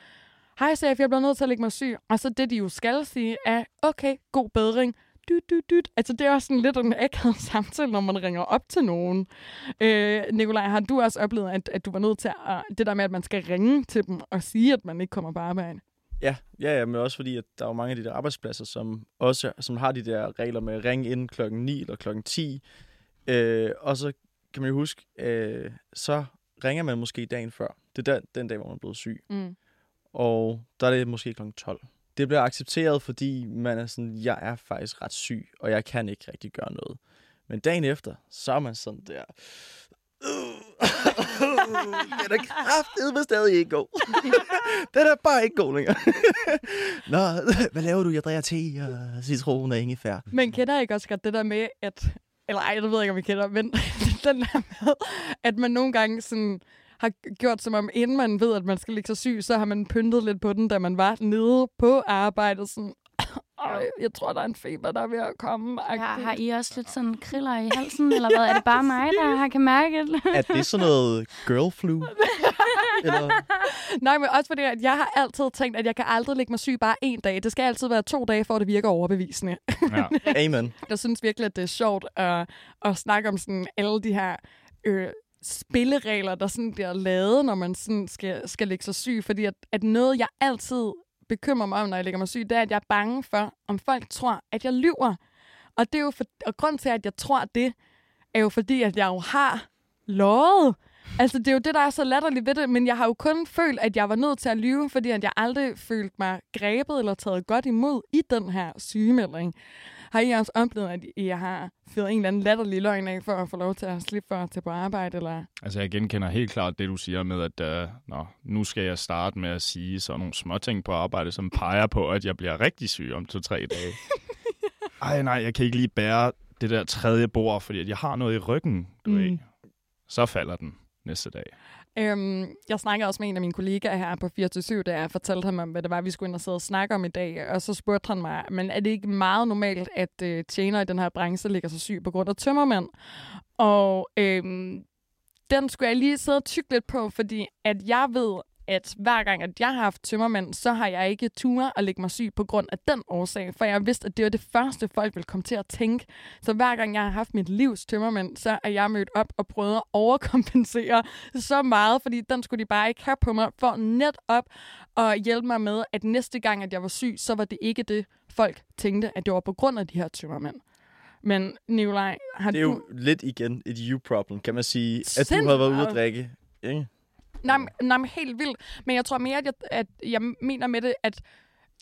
Hej, chef, jeg bliver nødt til at lægge mig syg. Og så det, de jo skal sige, er, okay, god bedring. Dyt, dyt, dyt. Altså, det er også sådan lidt en akavet samtale, når man ringer op til nogen. Øh, Nikolaj, har du også oplevet, at, at du var nødt til at, det der med, at man skal ringe til dem og sige, at man ikke kommer på arbejde? Ja, ja, ja, men også fordi, at der er jo mange af de der arbejdspladser, som også som har de der regler med at ringe ind klokken 9 eller klokken 10. Øh, og så kan man jo huske, øh, så ringer man måske dagen før. Det er der, den dag, hvor man er blevet syg. Mm. Og der er det måske klokken 12. Det bliver accepteret, fordi man er sådan, jeg er faktisk ret syg, og jeg kan ikke rigtig gøre noget. Men dagen efter, så er man sådan der... Øh, den er kraftedme stadig ikke god. den er bare ikke god længere. Nå, hvad laver du? Jeg drikker te og citron og ingefær. Men kender ikke også godt det der med, at... Eller ej, det ved jeg ikke, om I kender, men den der med, at man nogle gange sådan har gjort som om, inden man ved, at man skal ligge sig syg, så har man pyntet lidt på den, da man var nede på arbejdet. Sådan, Ej, jeg tror, der er en feber, der er ved at komme. Har, har I også lidt sådan kriller i halsen, eller hvad? Er det bare mig, der har kan mærke det? Er det sådan noget girl flu? Eller? Nej, men også fordi, at jeg har altid tænkt, at jeg kan aldrig ligge mig syg bare en dag. Det skal altid være to dage, for at det virker overbevisende. ja. Amen. Jeg synes virkelig, at det er sjovt at, at snakke om sådan alle de her øh, spilleregler, der sådan bliver lavet, når man sådan skal, skal lægge sig syg. Fordi at, at noget, jeg altid bekymrer mig om, når jeg lægger mig syg, det er, at jeg er bange for, om folk tror, at jeg lyver. Og det er jo for, og grund til, at jeg tror det, er jo fordi, at jeg jo har løjet. Altså, det er jo det, der er så latterligt ved det, men jeg har jo kun følt, at jeg var nødt til at lyve, fordi at jeg aldrig følte mig grebet eller taget godt imod i den her sygemelding. Har I også oplevet, at I har fået en eller anden latterlig løgn af, for at få lov til at slippe for at tage på arbejde? Eller? Altså, jeg genkender helt klart det, du siger med, at uh, nå, nu skal jeg starte med at sige sådan nogle småting på arbejde, som peger på, at jeg bliver rigtig syg om to-tre dage. Ej, nej, jeg kan ikke lige bære det der tredje bord, fordi jeg har noget i ryggen, du mm. ved. Så falder den næste dag. Øhm, jeg snakkede også med en af mine kollegaer her på 24 da jeg fortalte ham om, hvad det var, vi skulle ind og sidde og snakke om i dag. Og så spurgte han mig, men er det ikke meget normalt, at øh, tjener i den her branche ligger så syg på grund af tømmermænd? Og øhm, den skulle jeg lige sidde og tykke lidt på, fordi at jeg ved, at hver gang, at jeg har haft tømmermænd, så har jeg ikke tur at lægge mig syg på grund af den årsag, for jeg vidste, at det var det første, folk ville komme til at tænke. Så hver gang jeg har haft mit livs tømmermænd, så er jeg mødt op og prøvet at overkompensere så meget, fordi den skulle de bare ikke have på mig, for net op og hjælpe mig med, at næste gang, at jeg var syg, så var det ikke det, folk tænkte, at det var på grund af de her tømmermænd. Men Nikolaj, har Det er du... jo lidt igen et you-problem, kan man sige. At du Sindssygt har været ude at drikke. Ikke? Nej, men- nej, men helt vildt. Men jeg tror mere, at jeg, at jeg mener med det, at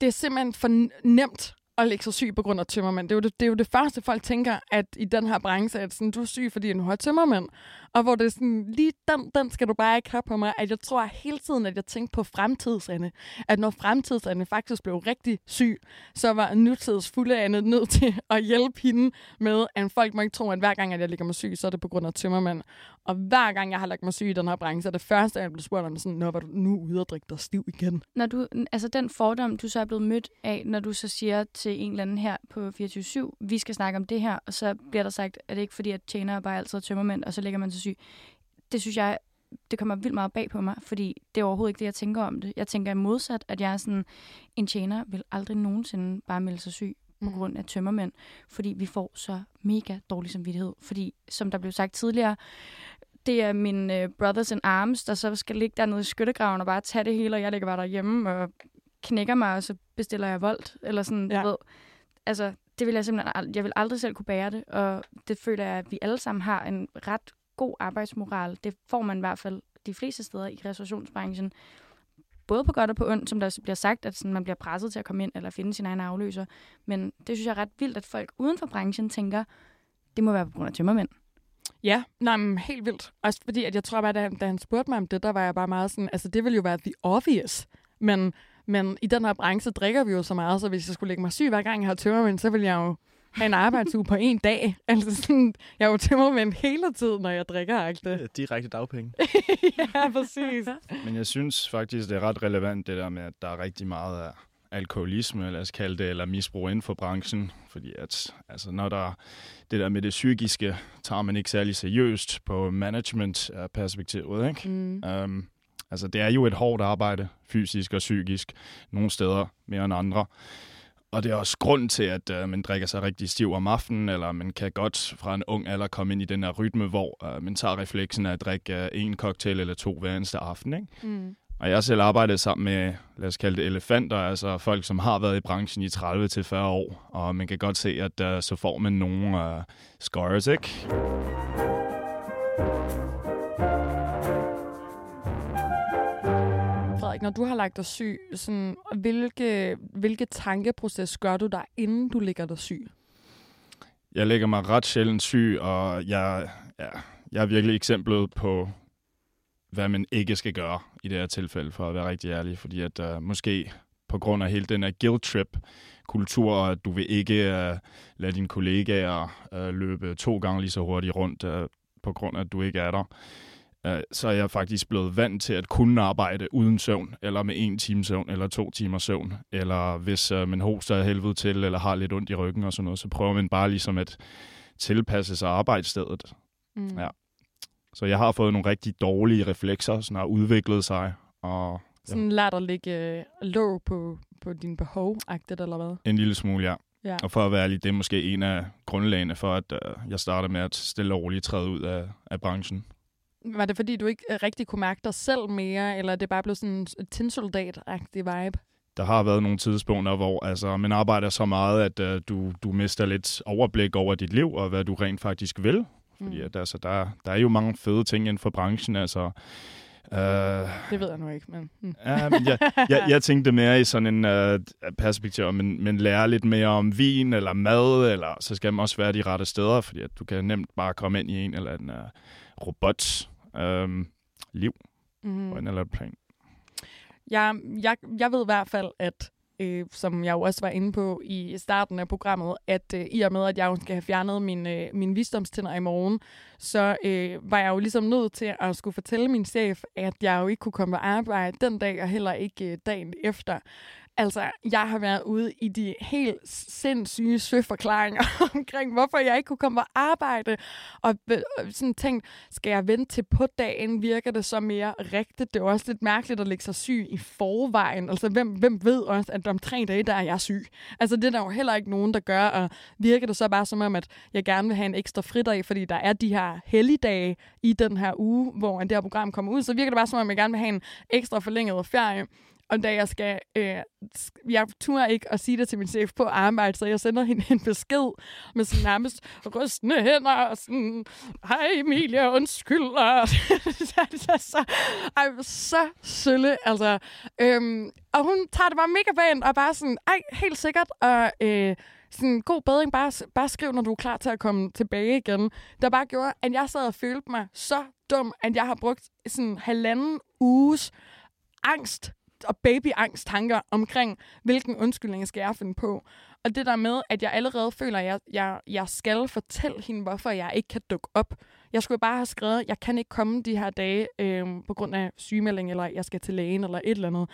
det er simpelthen for nemt at lægge sig syg på grund af tømmermænd. Det er, jo det, det er jo det første, folk tænker, at i den her branche, at sådan, du er syg, fordi du har tømmermænd. Og hvor det er sådan, lige den, den skal du bare ikke have på mig. At jeg tror hele tiden, at jeg tænkte på fremtidsande. At når fremtidsande faktisk blev rigtig syg, så var nutids fulde Anne nødt til at hjælpe hende med, at folk må ikke tro, at hver gang, at jeg ligger mig syg, så er det på grund af tømmermand. Og hver gang, jeg har lagt mig syg i den her branche, så er det første, jeg blev spurgt om, sådan, når var du nu ude og drikke dig stiv igen? Når du, altså den fordom, du så er blevet mødt af, når du så siger til en eller anden her på 24-7, vi skal snakke om det her, og så bliver der sagt, at det ikke fordi, at tjenere bare altid tømmermænd, og så ligger man sig syg. Det synes jeg, det kommer vildt meget bag på mig, fordi det er overhovedet ikke det, jeg tænker om det. Jeg tænker modsat, at jeg er sådan, en tjener vil aldrig nogensinde bare melde sig syg på Mm. grund af tømmermænd, fordi vi får så mega dårlig samvittighed. Fordi, som der blev sagt tidligere, det er min uh, brothers in arms, der så skal ligge dernede i skyttegraven og bare tage det hele, og jeg ligger bare derhjemme og knækker mig, og så bestiller jeg voldt. Eller sådan, ja. ved. Altså, det vil jeg simpelthen ald- jeg vil aldrig selv kunne bære det, og det føler jeg, at vi alle sammen har en ret god arbejdsmoral. Det får man i hvert fald de fleste steder i restaurationsbranchen. Både på godt og på ondt, som der bliver sagt, at sådan, man bliver presset til at komme ind eller finde sin egen afløser. Men det synes jeg er ret vildt, at folk uden for branchen tænker, det må være på grund af tømmermænd. Ja, nej, men helt vildt. Også fordi, at jeg tror bare, da han, da han spurgte mig om det, der var jeg bare meget sådan, altså det ville jo være the obvious. Men, men i den her branche drikker vi jo så meget, så hvis jeg skulle lægge mig syg hver gang, jeg har tømmermænd, så ville jeg jo have en arbejdsuge på en dag. Altså sådan, jeg er jo tømmermænd hele tiden, når jeg drikker agte. Direkte dagpenge. ja, præcis. Men jeg synes faktisk, det er ret relevant, det der med, at der er rigtig meget af alkoholisme, lad os kalde det, eller misbrug inden for branchen. Fordi at, altså, når der det der med det psykiske, tager man ikke særlig seriøst på management-perspektivet, ikke? Mm. Um, altså, det er jo et hårdt arbejde, fysisk og psykisk, nogle steder mere end andre. Og det er også grund til, at uh, man drikker sig rigtig stiv om aftenen, eller man kan godt fra en ung alder komme ind i den her rytme, hvor uh, man tager refleksen af at drikke uh, en cocktail eller to hver eneste aften. Ikke? Mm. Og jeg har selv arbejdet sammen med, lad os kalde det elefanter, altså folk, som har været i branchen i 30-40 år. Og man kan godt se, at uh, så får man nogle uh, scars, ikke? Når du har lagt dig syg, sådan, hvilke, hvilke tankeproces gør du der, inden du ligger dig syg? Jeg lægger mig ret sjældent syg, og jeg, ja, jeg er virkelig eksemplet på, hvad man ikke skal gøre i det her tilfælde, for at være rigtig ærlig. Fordi at uh, måske på grund af hele den her guilt trip kultur, og at du vil ikke uh, lade dine kollegaer uh, løbe to gange lige så hurtigt rundt, uh, på grund af, at du ikke er der. Uh, så er jeg faktisk blevet vant til at kunne arbejde uden søvn, eller med en time søvn, eller to timer søvn. Eller hvis uh, man hoster af helvede til, eller har lidt ondt i ryggen og sådan noget, så prøver man bare ligesom at tilpasse sig arbejdsstedet. Mm. Ja. Så jeg har fået nogle rigtig dårlige reflekser, som har udviklet sig, og Sådan lad dig ligge øh, låg på, på din behov, agtet eller hvad? en lille smule, ja. Ja. Og for at være ærlig, det er måske en af grundlagene for, at uh, jeg starter med at stille og roligt træde ud af, af branchen. Var det fordi, du ikke øh, rigtig kunne mærke dig selv mere, eller er det bare blevet sådan en tinsoldat-agtig vibe? Der har været nogle tidspunkter, hvor altså, man arbejder så meget, at uh, du, du mister lidt overblik over dit liv, og hvad du rent faktisk vil. Fordi Mm. at, altså, der, der er jo mange fede ting inden for branchen. Altså, uh, Det ved jeg nu ikke, men... Mm. Ja, men jeg, jeg, jeg tænkte mere i sådan en uh, perspektiv, at man, man lærer lidt mere om vin eller mad, eller så skal man også være de rette steder, fordi at du kan nemt bare komme ind i en eller anden uh, robot um, liv Mm. på en eller anden plan. Jeg, jeg, jeg ved i hvert fald, at øh, som jeg jo også var inde på i starten af programmet, at øh, i og med, at jeg jo skal have fjernet min, øh, min visdomstænder i morgen, så øh, var jeg jo ligesom nødt til at skulle fortælle min chef, at jeg jo ikke kunne komme på arbejde den dag, og heller ikke øh, dagen efter. Altså, jeg har været ude i de helt sindssyge søforklaringer omkring, hvorfor jeg ikke kunne komme på arbejde. Og sådan tænkt, skal jeg vente til på dagen? Virker det så mere rigtigt? Det er også lidt mærkeligt at lægge sig syg i forvejen. Altså, hvem, hvem ved også, at om tre dage, der er jeg syg? Altså, det er der jo heller ikke nogen, der gør. Og virker det så bare som om, at jeg gerne vil have en ekstra fridag, fordi der er de her helligdage i den her uge, hvor det her program kommer ud, så virker det bare som om, jeg gerne vil have en ekstra forlænget ferie om da jeg skal, øh, jeg turde ikke at sige det til min chef på arbejde, så jeg sender hende en besked med sådan nærmest rystende hænder og sådan, hej Emilie, undskyld. Og så, så, så, ej, så sølle, altså. Øhm, og hun tager det bare mega pænt og bare sådan, ej, helt sikkert, og øh, sådan god bedring, bare, bare skriv, når du er klar til at komme tilbage igen. Der bare gjorde, at jeg sad og følte mig så dum, at jeg har brugt sådan halvanden uges angst og babyangst tanker omkring, hvilken undskyldning skal jeg finde på. Og det der med, at jeg allerede føler, at jeg, jeg, jeg skal fortælle hende, hvorfor jeg ikke kan dukke op. Jeg skulle bare have skrevet, at jeg kan ikke komme de her dage øh, på grund af sygemelding, eller jeg skal til lægen, eller et eller andet.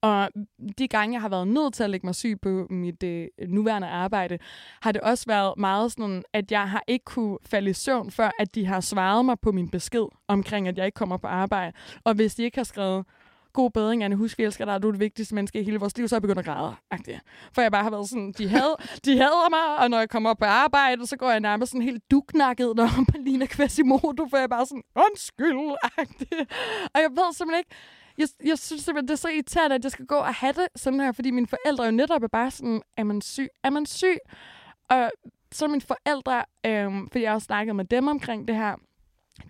Og de gange, jeg har været nødt til at lægge mig syg på mit øh, nuværende arbejde, har det også været meget sådan, at jeg har ikke kunne falde i søvn, før at de har svaret mig på min besked omkring, at jeg ikke kommer på arbejde. Og hvis de ikke har skrevet, god bedring, Anne. Husk, vi elsker dig. Du er det vigtigste menneske i hele vores liv. Så jeg begyndt at græde. -agtigt. For jeg bare har været sådan, de, had, de hader mig, og når jeg kommer op på arbejde, så går jeg nærmest sådan helt duknakket, når man ligner Quasimodo, for jeg er bare sådan, undskyld. -agtigt. Og jeg ved simpelthen ikke, jeg, jeg synes simpelthen, det er så irriterende, at jeg skal gå og have det sådan her, fordi mine forældre jo netop er bare sådan, er man syg? Er man syg? Og så mine forældre, øhm, fordi jeg har snakket med dem omkring det her,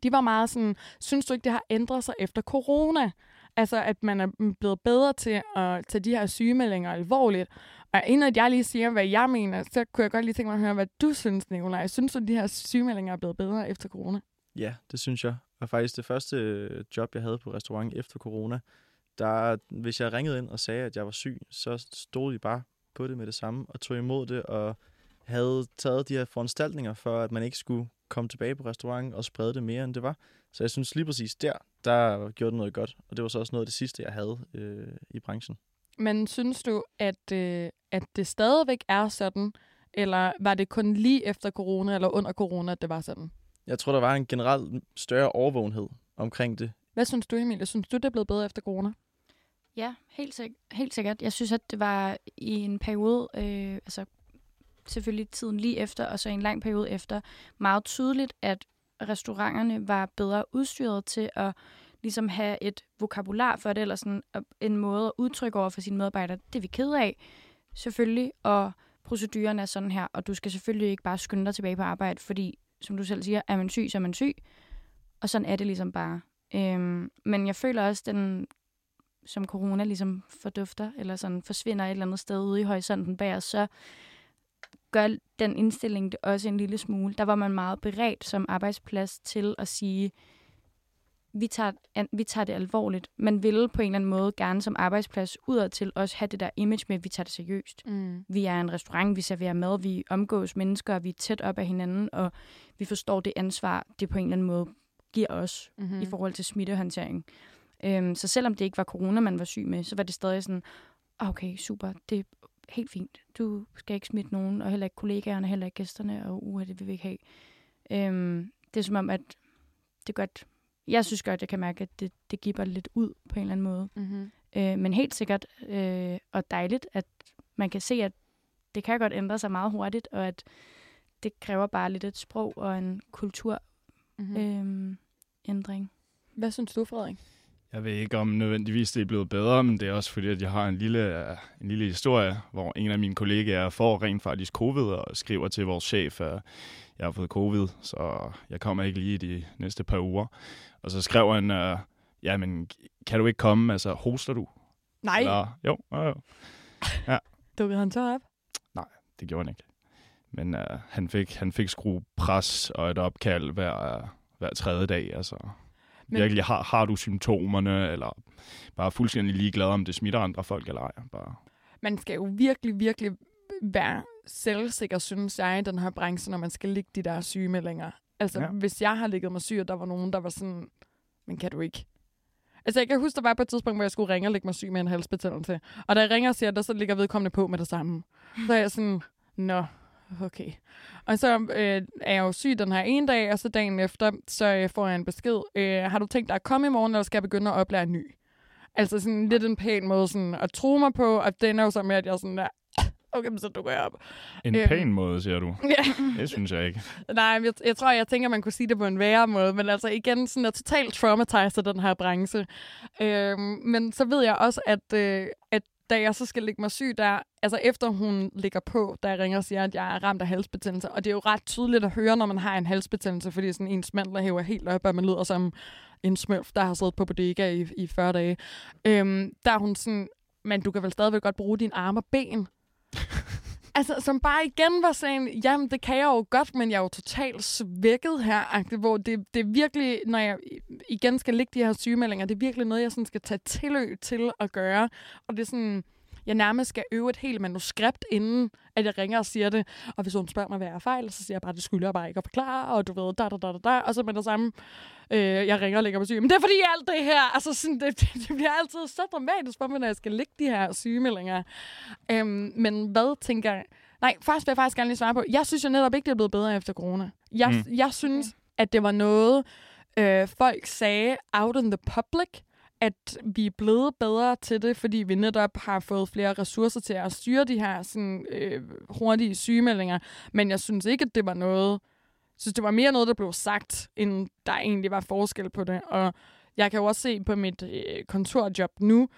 de var meget sådan, synes du ikke, det har ændret sig efter corona? Altså, at man er blevet bedre til at tage de her sygemeldinger alvorligt. Og inden at jeg lige siger, hvad jeg mener, så kunne jeg godt lige tænke mig at høre, hvad du synes, Nicolaj. Synes du, at de her sygemeldinger er blevet bedre efter corona? Ja, det synes jeg. Og faktisk det første øh, job, jeg havde på restaurant efter corona, der, hvis jeg ringede ind og sagde, at jeg var syg, så stod de bare på det med det samme og tog imod det og havde taget de her foranstaltninger for, at man ikke skulle komme tilbage på restauranten og sprede det mere, end det var. Så jeg synes lige præcis der, der gjorde det noget godt. Og det var så også noget af det sidste, jeg havde øh, i branchen. Men synes du, at, øh, at det stadigvæk er sådan, eller var det kun lige efter corona eller under corona, at det var sådan? Jeg tror, der var en generelt større overvågenhed omkring det. Hvad synes du, Emilie? Synes du, det er blevet bedre efter corona? Ja, helt, sik- helt sikkert. Jeg synes, at det var i en periode, øh, altså selvfølgelig tiden lige efter, og så en lang periode efter, meget tydeligt, at restauranterne var bedre udstyret til at ligesom have et vokabular for det, eller sådan en måde at udtrykke over for sine medarbejdere. Det er vi ked af, selvfølgelig, og proceduren er sådan her, og du skal selvfølgelig ikke bare skynde dig tilbage på arbejde, fordi, som du selv siger, er man syg, så er man syg, og sådan er det ligesom bare. Øhm, men jeg føler også, den som corona ligesom fordufter, eller sådan forsvinder et eller andet sted ude i horisonten bag os, så gør den indstilling det også en lille smule. Der var man meget beredt som arbejdsplads til at sige, vi tager, vi tager det alvorligt. Man ville på en eller anden måde gerne som arbejdsplads udad til også have det der image med, at vi tager det seriøst. Mm. Vi er en restaurant, vi serverer mad, vi omgås mennesker, vi er tæt op af hinanden, og vi forstår det ansvar, det på en eller anden måde giver os mm-hmm. i forhold til smittehåndtering. Øhm, så selvom det ikke var corona, man var syg med, så var det stadig sådan, okay, super, det helt fint. Du skal ikke smitte nogen, og heller ikke kollegaerne, heller ikke gæsterne, og uha, det vil vi ikke have. Øhm, det er som om, at det godt, jeg synes godt, jeg kan mærke, at det, det giver lidt ud på en eller anden måde. Mm-hmm. Øh, men helt sikkert, øh, og dejligt, at man kan se, at det kan godt ændre sig meget hurtigt, og at det kræver bare lidt et sprog og en kulturændring. Mm-hmm. Øh, ændring. Hvad synes du, Frederik? Jeg ved ikke, om nødvendigvis det er blevet bedre, men det er også fordi, at jeg har en lille, en lille historie, hvor en af mine kollegaer får rent faktisk covid og skriver til vores chef, at jeg har fået covid, så jeg kommer ikke lige de næste par uger. Og så skrev han, uh, ja, men kan du ikke komme? Altså, hoster du? Nej. Eller, jo, jo, jo. Ja. Dukkede han så op? Nej, det gjorde han ikke. Men uh, han fik, han fik skru pres og et opkald hver, hver tredje dag, altså. Men... Virkelig, har, har du symptomerne, eller bare fuldstændig ligeglad, om det smitter andre folk eller ej. Bare... man skal jo virkelig, virkelig være selvsikker, synes jeg, i den her branche, når man skal ligge de der sygemeldinger. Altså, Ja. hvis jeg har ligget mig syg, og der var nogen, der var sådan, men kan du ikke? Altså, jeg kan huske, der var på et tidspunkt, hvor jeg skulle ringe og lægge mig syg med en halsbetændelse. Og da jeg ringer og siger det, så ligger vedkommende på med det samme. Så er jeg sådan, nå, okay. Og så øh, er jeg jo syg den her ene dag, og så dagen efter, så øh, får jeg en besked. Øh, har du tænkt dig at komme i morgen, eller skal jeg begynde at oplære en ny? Altså sådan lidt en pæn måde sådan at tro mig på, og den er jo så med, at jeg sådan der, okay, men så dukker jeg op. En Øhm. pæn måde, siger du. Ja. Det synes jeg ikke. Nej, jeg, jeg tror, jeg tænker, man kunne sige det på en værre måde, men altså igen, sådan er totalt traumatized af den her branche. Øhm, men så ved jeg også, at, øh, at da jeg så skal ligge mig syg der, altså efter hun ligger på, da ringer og siger, at jeg er ramt af halsbetændelse, og det er jo ret tydeligt at høre, når man har en halsbetændelse, fordi sådan ens mandler hæver helt op, og man lyder som en smølf, der har siddet på bodega i, i 40 dage. Øhm, der er hun sådan, men du kan vel stadigvæk godt bruge dine arme og ben. Altså, som bare igen var sådan, jamen det kan jeg jo godt, men jeg er jo totalt svækket her, hvor det, det er virkelig, når jeg igen skal ligge de her sygemeldinger, det er virkelig noget, jeg sådan skal tage tilløb til at gøre. Og det er sådan, jeg nærmest skal øve et helt manuskript, inden at jeg ringer og siger det. Og hvis hun spørger mig, hvad jeg er fejl, så siger jeg bare, det skylder jeg bare ikke at forklare, og du ved, da, da, da, da, da. Og så med det samme, øh, jeg ringer og lægger på syge. Men det er fordi alt det her, altså sådan, det, det, bliver altid så dramatisk for mig, når jeg skal lægge de her sygemeldinger. Øhm, men hvad tænker jeg? Nej, først vil jeg faktisk gerne lige svare på. Jeg synes jo netop ikke, det er blevet bedre efter corona. Jeg, mm. jeg synes, at det var noget, øh, folk sagde out in the public, at vi er blevet bedre til det, fordi vi netop har fået flere ressourcer til at styre de her sådan, øh, hurtige sygemeldinger. Men jeg synes ikke, at det var noget... Jeg synes, det var mere noget, der blev sagt, end der egentlig var forskel på det. Og jeg kan jo også se på mit øh, kontorjob nu,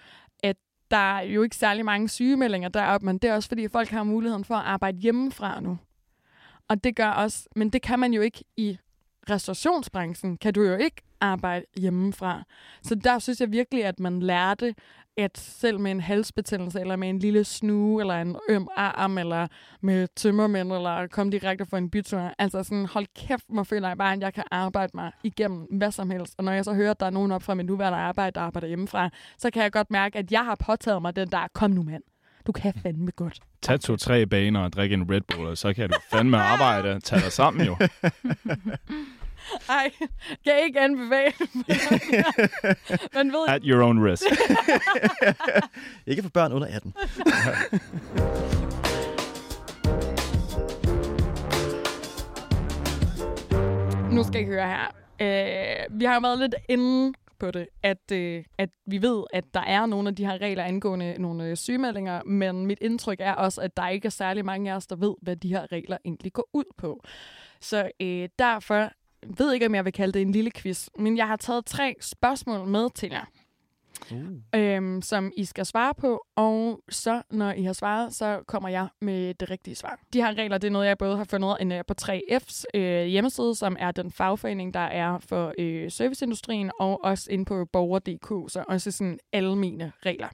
at der er jo ikke særlig mange sygemeldinger deroppe, men det er også, fordi folk har muligheden for at arbejde hjemmefra nu. Og det gør også, men det kan man jo ikke i restaurationsbranchen, kan du jo ikke arbejde hjemmefra. Så der synes jeg virkelig, at man lærte, at selv med en halsbetændelse, eller med en lille snue, eller en øm arm, eller med tømmermænd, eller komme direkte for en bytur, altså sådan, hold kæft, hvor føler jeg bare, at jeg kan arbejde mig igennem hvad som helst. Og når jeg så hører, at der er nogen op fra min nuværende arbejde, der arbejder hjemmefra, så kan jeg godt mærke, at jeg har påtaget mig den der, kom nu mand, du kan fandme godt. Tag to-tre baner og drik en Red Bull, og så kan du fandme arbejde. Tag dig sammen jo. Ej, kan jeg ikke anbefale. Men ved At your own risk. Ikke for børn under 18. Nu skal I høre her. Øh, vi har jo været lidt inde på det, at, øh, at vi ved, at der er nogle af de her regler angående nogle øh, sygemeldinger, men mit indtryk er også, at der ikke er særlig mange af os, der ved, hvad de her regler egentlig går ud på. Så øh, derfor jeg ved ikke, om jeg vil kalde det en lille quiz, men jeg har taget tre spørgsmål med til jer, Uh. øhm, som I skal svare på, og så, når I har svaret, så kommer jeg med det rigtige svar. De her regler, det er noget, jeg både har fundet en, øh, på 3F's øh, hjemmeside, som er den fagforening, der er for øh, serviceindustrien, og også inde på borger.dk, så også sådan almene regler.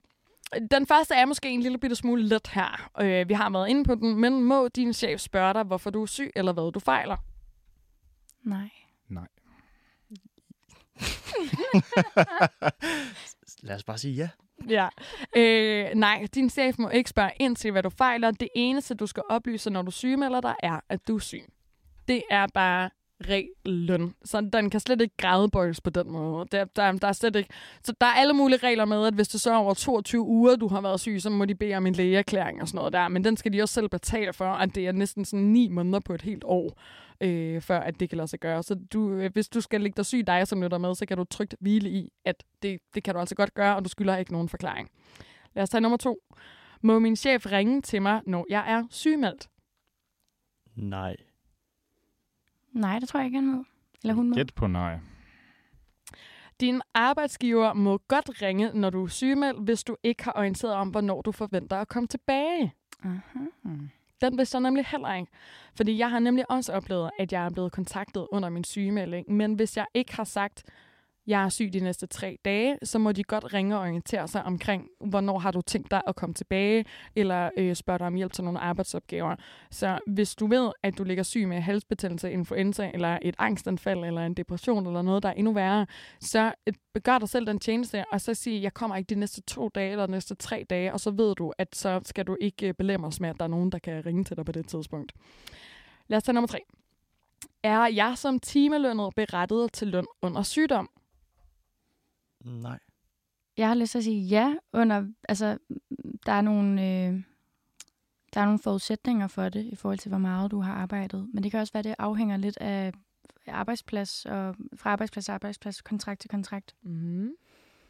Den første er måske en lille bitte smule let her. Øh, vi har været inde på den, men må din chef spørge dig, hvorfor du er syg, eller hvad du fejler? Nej. Nej. Lad os bare sige ja. Ja. Øh, nej, din chef må ikke spørge ind til, hvad du fejler. Det eneste, du skal oplyse, når du sygemelder dig, er, at du er syg. Det er bare reglen. Så den kan slet ikke gradbøjes på den måde. Der, der, der er slet ikke... Så der er alle mulige regler med, at hvis det så er over 22 uger, du har været syg, så må de bede om en lægeerklæring og sådan noget der. Men den skal de også selv betale for, at det er næsten sådan 9 måneder på et helt år, øh, før at det kan lade sig gøre. Så du, øh, hvis du skal ligge dig syg, dig som lytter med, så kan du trygt hvile i, at det, det kan du altså godt gøre, og du skylder ikke nogen forklaring. Lad os tage nummer to. Må min chef ringe til mig, når jeg er sygemeldt? Nej. Nej, det tror jeg ikke, han må. Eller hun må. Gæt på nej. Din arbejdsgiver må godt ringe, når du er sygemeldt, hvis du ikke har orienteret om, hvornår du forventer at komme tilbage. Aha. Den vidste jeg nemlig heller ikke. Fordi jeg har nemlig også oplevet, at jeg er blevet kontaktet under min sygemelding. Men hvis jeg ikke har sagt, jeg er syg de næste tre dage, så må de godt ringe og orientere sig omkring, hvornår har du tænkt dig at komme tilbage, eller øh, spørge dig om hjælp til nogle arbejdsopgaver. Så hvis du ved, at du ligger syg med halsbetændelse, influenza, eller et angstanfald, eller en depression, eller noget, der er endnu værre, så øh, gør dig selv den tjeneste, og så sig, jeg kommer ikke de næste to dage, eller de næste tre dage, og så ved du, at så skal du ikke øh, belemres med, at der er nogen, der kan ringe til dig på det tidspunkt. Lad os tage nummer tre. Er jeg som timelønnet berettiget til løn under sygdom? Nej. Jeg har lyst til at sige ja, under, altså, der er nogle, øh, der er nogle forudsætninger for det, i forhold til, hvor meget du har arbejdet. Men det kan også være, det afhænger lidt af arbejdsplads, og fra arbejdsplads til arbejdsplads, kontrakt til kontrakt. Mm.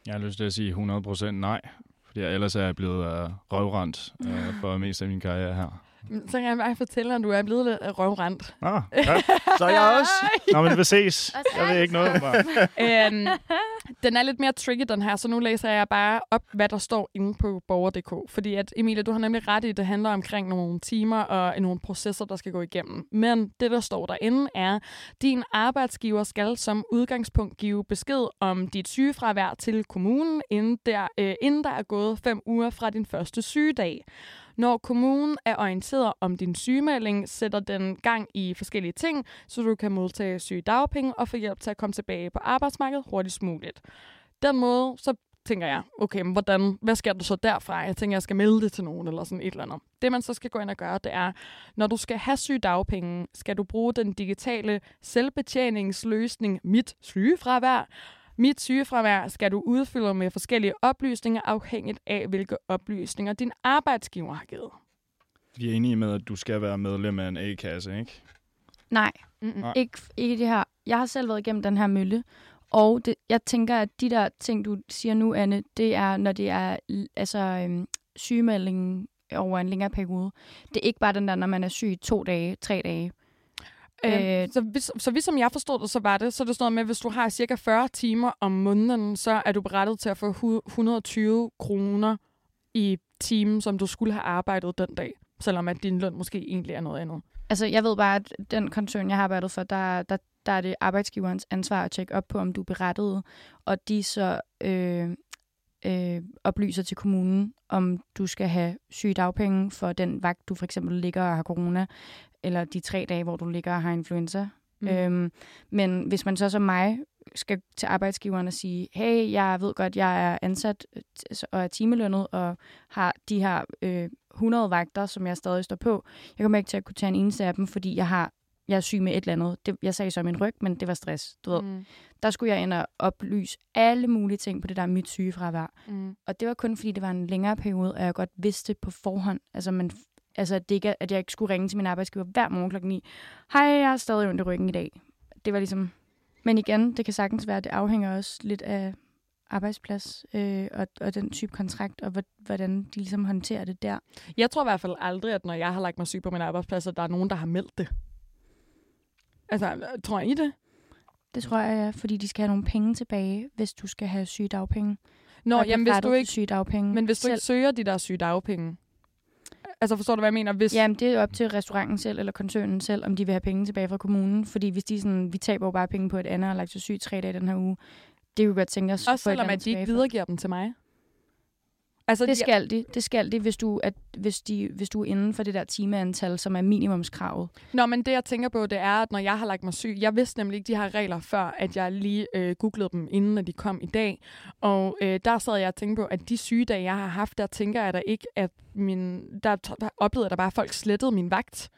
Jeg har lyst til at sige 100% nej, fordi jeg ellers er jeg blevet uh, røvrendt uh, for mest af min karriere her. Så kan jeg bare fortælle, at du er blevet lidt røvrendt. Ah, ja. Så er jeg også. Nå, men vi ses. Jeg ved ikke noget om øhm, den er lidt mere tricky, den her, så nu læser jeg bare op, hvad der står inde på borger.dk. Fordi at, Emilie, du har nemlig ret i, at det handler omkring nogle timer og nogle processer, der skal gå igennem. Men det, der står derinde, er, din arbejdsgiver skal som udgangspunkt give besked om dit sygefravær til kommunen, inden der, øh, inden der er gået fem uger fra din første sygedag. Når kommunen er orienteret om din sygemelding, sætter den gang i forskellige ting, så du kan modtage sygedagpenge og få hjælp til at komme tilbage på arbejdsmarkedet hurtigst muligt. Den måde, så tænker jeg, okay, men hvordan, hvad sker der så derfra? Jeg tænker, jeg skal melde det til nogen eller sådan et eller andet. Det, man så skal gå ind og gøre, det er, når du skal have sygedagpenge, skal du bruge den digitale selvbetjeningsløsning Mit Sygefravær, mit sygefravær skal du udfylde med forskellige oplysninger, afhængigt af, hvilke oplysninger din arbejdsgiver har givet. Vi er enige med, at du skal være medlem af en A-kasse, ikke? Nej, Mm-mm. Nej. ikke, ikke det her. Jeg har selv været igennem den her mølle, og det, jeg tænker, at de der ting, du siger nu, Anne, det er, når det er altså, øhm, sygemeldingen over en længere periode. Det er ikke bare den der, når man er syg to dage, tre dage. Øh, Øh, så, hvis, så som jeg forstod det, så var det, så er det sådan noget med, at hvis du har cirka 40 timer om måneden, så er du berettet til at få hu- 120 kroner i timen, som du skulle have arbejdet den dag, selvom at din løn måske egentlig er noget andet. Altså, jeg ved bare, at den koncern, jeg har arbejdet for, der, der, der er det arbejdsgiverens ansvar at tjekke op på, om du er berettiget, og de så øh, øh, oplyser til kommunen, om du skal have sygedagpenge for den vagt, du for eksempel ligger og har corona, eller de tre dage, hvor du ligger og har influenza. Mm. Øhm, men hvis man så som mig skal til arbejdsgiveren og sige, hey, jeg ved godt, jeg er ansat øh, og er timelønnet, og har de her øh, 100 vagter, som jeg stadig står på. Jeg kommer ikke til at kunne tage en eneste af dem, fordi jeg har jeg er syg med et eller andet. Det, jeg sagde så min ryg, men det var stress. Du ved. Mm. Der skulle jeg ind og oplyse alle mulige ting på det der mit sygefravær. Mm. Og det var kun fordi, det var en længere periode, og jeg godt vidste på forhånd. Altså, man, altså at, det ikke, at jeg ikke skulle ringe til min arbejdsgiver hver morgen klokken 9. Hej, jeg har stadig ondt i ryggen i dag. Det var ligesom... Men igen, det kan sagtens være, at det afhænger også lidt af arbejdsplads øh, og, og den type kontrakt, og hvor- hvordan de ligesom håndterer det der. Jeg tror i hvert fald aldrig, at når jeg har lagt mig syg på min arbejdsplads, at der er nogen, der har meldt det. Altså, tror I det? Det tror jeg, ja, fordi de skal have nogle penge tilbage, hvis du skal have sygedagpenge. Nå, jamen hvis du ikke, Sygedagpenge men hvis du selv. ikke søger de der sygedagpenge, altså forstår du, hvad jeg mener? Hvis, Jamen, det er op til restauranten selv, eller koncernen selv, om de vil have penge tilbage fra kommunen. Fordi hvis de sådan, vi taber jo bare penge på et andet og har lagt sig syg tre dage den her uge, det kunne godt tænke os også selvom at de ikke videregiver dem til mig. Altså, Det de- skal de. Det skal de, hvis du, at, hvis, de, hvis du er inden for det der timeantal, som er minimumskravet. Nå, men det jeg tænker på, det er, at når jeg har lagt mig syg, jeg vidste nemlig ikke de her regler før, at jeg lige øh, googlede dem, inden at de kom i dag. Og øh, der sad jeg og tænkte på, at de sygedage, jeg har haft, der tænker jeg da ikke, at min, der, der oplevede jeg da bare, at folk slettede min vagt.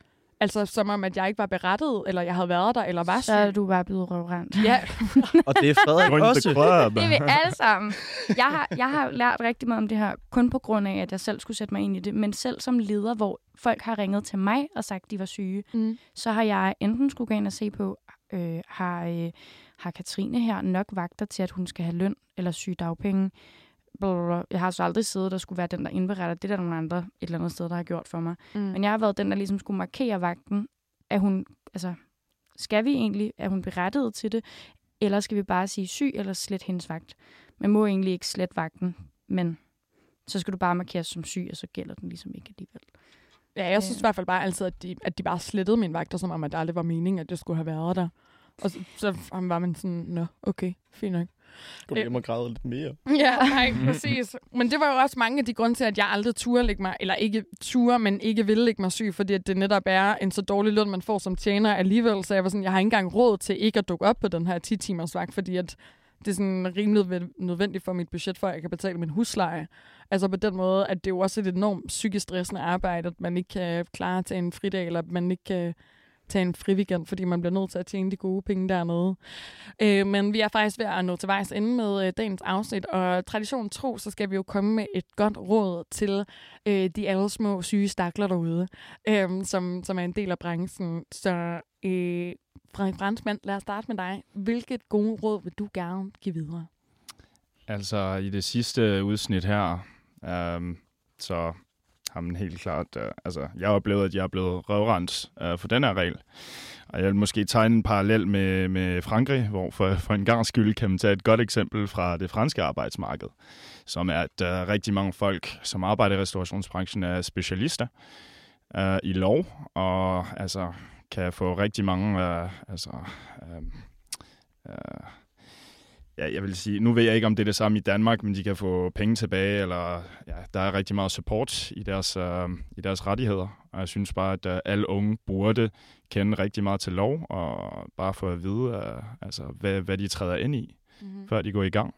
Altså som om, at jeg ikke var berettet, eller jeg havde været der, eller var Så er syg. du bare blevet røvrendt. Ja, Og det er Frederik også. Det er vi alle sammen. Jeg har, jeg har lært rigtig meget om det her, kun på grund af, at jeg selv skulle sætte mig ind i det. Men selv som leder, hvor folk har ringet til mig og sagt, at de var syge, mm. så har jeg enten skulle gå ind og se på, øh, har, øh, har Katrine her nok vagter til, at hun skal have løn eller sygedagpenge? Blablabla. Jeg har så aldrig siddet og skulle være den, der indberetter. Det er der nogle andre et eller andet sted, der har gjort for mig. Mm. Men jeg har været den, der ligesom skulle markere vagten. Er hun, altså, skal vi egentlig, er hun berettiget til det? Eller skal vi bare sige syg eller slet hendes vagt? Man må egentlig ikke slet vagten, men så skal du bare markeres som syg, og så gælder den ligesom ikke alligevel. Ja, jeg synes Øh. i hvert fald bare altid, at de, at de bare slettede min vagter, som om at det aldrig var meningen, at det skulle have været der. Og så, så var man sådan, nå, okay, fint nok. Gå hjem og græde lidt mere. Ja, nej, præcis. Men det var jo også mange af de grunde til, at jeg aldrig turde lægge mig, eller ikke turde, men ikke ville lægge mig syg, fordi at det netop er en så dårlig løn, man får som tjener alligevel. Så jeg var sådan, jeg har ikke engang råd til ikke at dukke op på den her 10-timers vagt, fordi at det er sådan rimelig nødvendigt for mit budget, for at jeg kan betale min husleje. Altså på den måde, at det er jo også et enormt psykisk stressende arbejde, at man ikke kan klare til en fridag, eller at man ikke kan tage en weekend, fordi man bliver nødt til at tjene de gode penge dernede. Øh, men vi er faktisk ved at nå til vejs ende med øh, dagens afsnit, og tradition tro, så skal vi jo komme med et godt råd til øh, de alle små syge stakler derude, øh, som, som er en del af branchen. Så øh, Frederik Brandsmand, lad os starte med dig. Hvilket gode råd vil du gerne give videre? Altså i det sidste udsnit her, øh, så har helt klart... Øh, altså, jeg oplevede, at jeg er blevet røvrendt øh, for den her regel. Og jeg vil måske tegne en parallel med, med Frankrig, hvor for, for en gang skyld kan man tage et godt eksempel fra det franske arbejdsmarked, som er, at øh, rigtig mange folk, som arbejder i restaurationsbranchen, er specialister øh, i lov, og altså kan få rigtig mange øh, altså, øh, øh, ja, jeg vil sige, nu ved jeg ikke, om det er det samme i Danmark, men de kan få penge tilbage, eller ja, der er rigtig meget support i deres, uh, i deres rettigheder. Og jeg synes bare, at uh, alle unge burde kende rigtig meget til lov, og bare få at vide, uh, altså, hvad, hvad de træder ind i, mm-hmm. før de går i gang.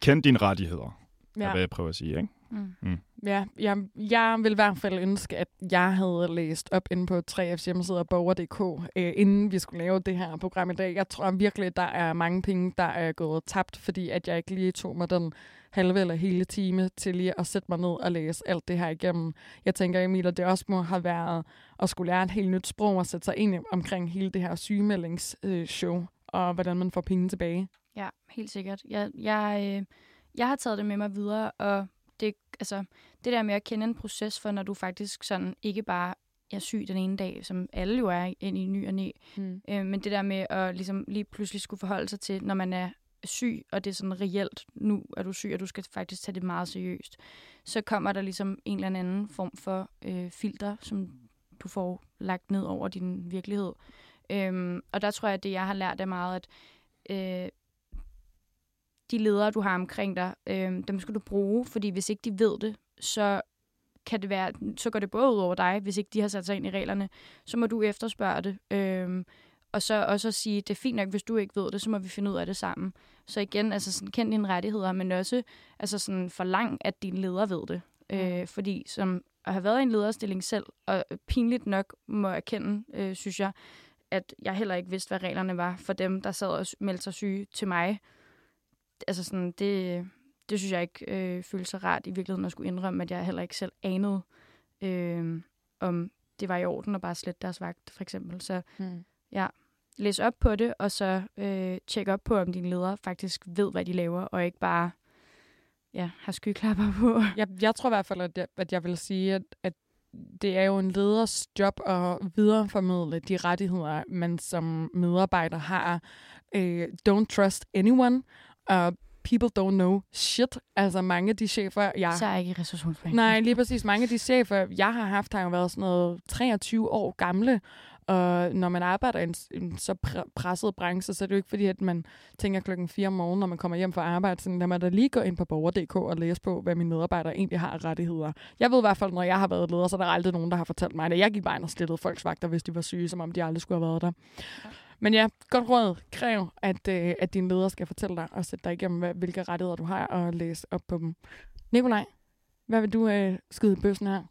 Kend dine rettigheder, ja. er hvad jeg prøver at sige, ikke? Mm. Mm. Ja, jeg, jeg vil i hvert fald ønske, at jeg havde læst op inde på 3F's hjemmeside og borger.dk, øh, inden vi skulle lave det her program i dag. Jeg tror virkelig, at der er mange penge, der er gået tabt, fordi at jeg ikke lige tog mig den halve eller hele time til lige at sætte mig ned og læse alt det her igennem. Jeg tænker, Emil, at det også må have været at skulle lære et helt nyt sprog og sætte sig ind omkring hele det her sygemeldingsshow, og hvordan man får penge tilbage. Ja, helt sikkert. Jeg, jeg, øh, jeg har taget det med mig videre, og det, altså, det der med at kende en proces for, når du faktisk sådan ikke bare er syg den ene dag, som alle jo er ind i ny og næ. Mm. Øh, men det der med at ligesom lige pludselig skulle forholde sig til, når man er syg, og det er sådan reelt, nu er du syg, og du skal faktisk tage det meget seriøst, så kommer der ligesom en eller anden form for øh, filter, som du får lagt ned over din virkelighed. Øhm, og der tror jeg, at det, jeg har lært, er meget, at øh, de ledere, du har omkring dig, øh, dem skal du bruge, fordi hvis ikke de ved det, så kan det være, så går det både ud over dig, hvis ikke de har sat sig ind i reglerne, så må du efterspørge det. Øh, og så også at sige, det er fint nok, hvis du ikke ved det, så må vi finde ud af det sammen. Så igen, altså sådan, kend dine rettigheder, men også altså sådan, forlang, at din leder ved det. Øh, fordi som at have været i en lederstilling selv, og pinligt nok må erkende, øh, synes jeg, at jeg heller ikke vidste, hvad reglerne var for dem, der sad og meldte sig syge til mig altså sådan, det, det synes jeg ikke øh, føles så rart i virkeligheden at skulle indrømme, at jeg heller ikke selv anede, øh, om det var i orden at bare slette deres vagt, for eksempel. Så mm. ja, læs op på det, og så øh, tjek op på, om dine ledere faktisk ved, hvad de laver, og ikke bare ja, har skyklapper på. Jeg, jeg tror i hvert fald, at jeg, at jeg vil sige, at, at det er jo en leders job at videreformidle de rettigheder, man som medarbejder har. Uh, don't trust anyone uh, people don't know shit. Altså mange af de chefer, jeg... Så er ikke i ressourcebranchen. Nej, lige præcis. Mange af de chefer, jeg har haft, har jo været sådan noget 23 år gamle. Og når man arbejder i en, en så pr- presset branche, så er det jo ikke fordi, at man tænker klokken 4 om morgenen, når man kommer hjem fra arbejde, så lad mig da lige gå ind på borger.dk og læse på, hvad mine medarbejdere egentlig har af rettigheder. Jeg ved i hvert fald, når jeg har været leder, så er der aldrig nogen, der har fortalt mig, at jeg gik bare ind og slettede folks vagter, hvis de var syge, som om de aldrig skulle have været der. Men ja, godt råd. Kræv, at, øh, at din leder skal fortælle dig og sætte dig igennem, hvad, hvilke rettigheder du har, og læse op på dem. Nikolaj, hvad vil du øh, skyde bøssen her?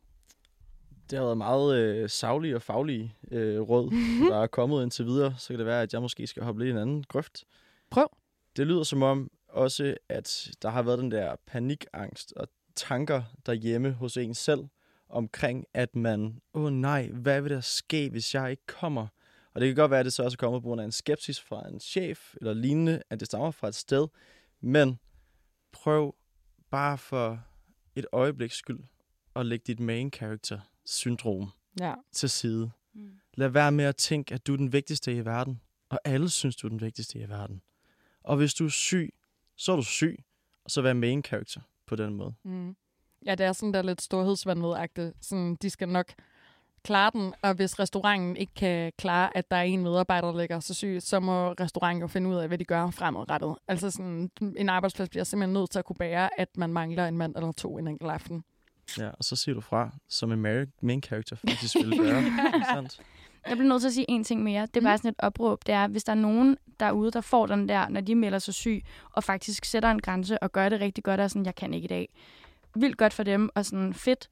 Det har været meget øh, savlige og faglige øh, råd, der er kommet indtil videre. Så kan det være, at jeg måske skal hoppe lidt i en anden grøft. Prøv. Det lyder som om også, at der har været den der panikangst og tanker derhjemme hos en selv, omkring, at man, åh oh, nej, hvad vil der ske, hvis jeg ikke kommer? Og det kan godt være, at det så også kommer på grund af en skepsis fra en chef eller lignende, at det stammer fra et sted. Men prøv bare for et øjebliks skyld at lægge dit main character syndrom ja. til side. Mm. Lad være med at tænke, at du er den vigtigste i verden. Og alle synes, du er den vigtigste i verden. Og hvis du er syg, så er du syg. Og så vær main character på den måde. Mm. Ja, det er sådan der lidt storhedsvandvedagtigt. Sådan, de skal nok klare den, og hvis restauranten ikke kan klare, at der er en medarbejder, der ligger så syg, så må restauranten jo finde ud af, hvad de gør fremadrettet. Altså sådan, en arbejdsplads bliver simpelthen nødt til at kunne bære, at man mangler en mand eller to en enkelt aften. Ja, og så siger du fra, som en main, main character faktisk ville gøre. Sandt. Jeg bliver nødt til at sige en ting mere. Det er Mm. bare sådan et opråb. Det er, hvis der er nogen derude, der får den der, når de melder sig syg, og faktisk sætter en grænse og gør det rigtig godt, og sådan, jeg kan ikke i dag. Vildt godt for dem, og sådan fedt.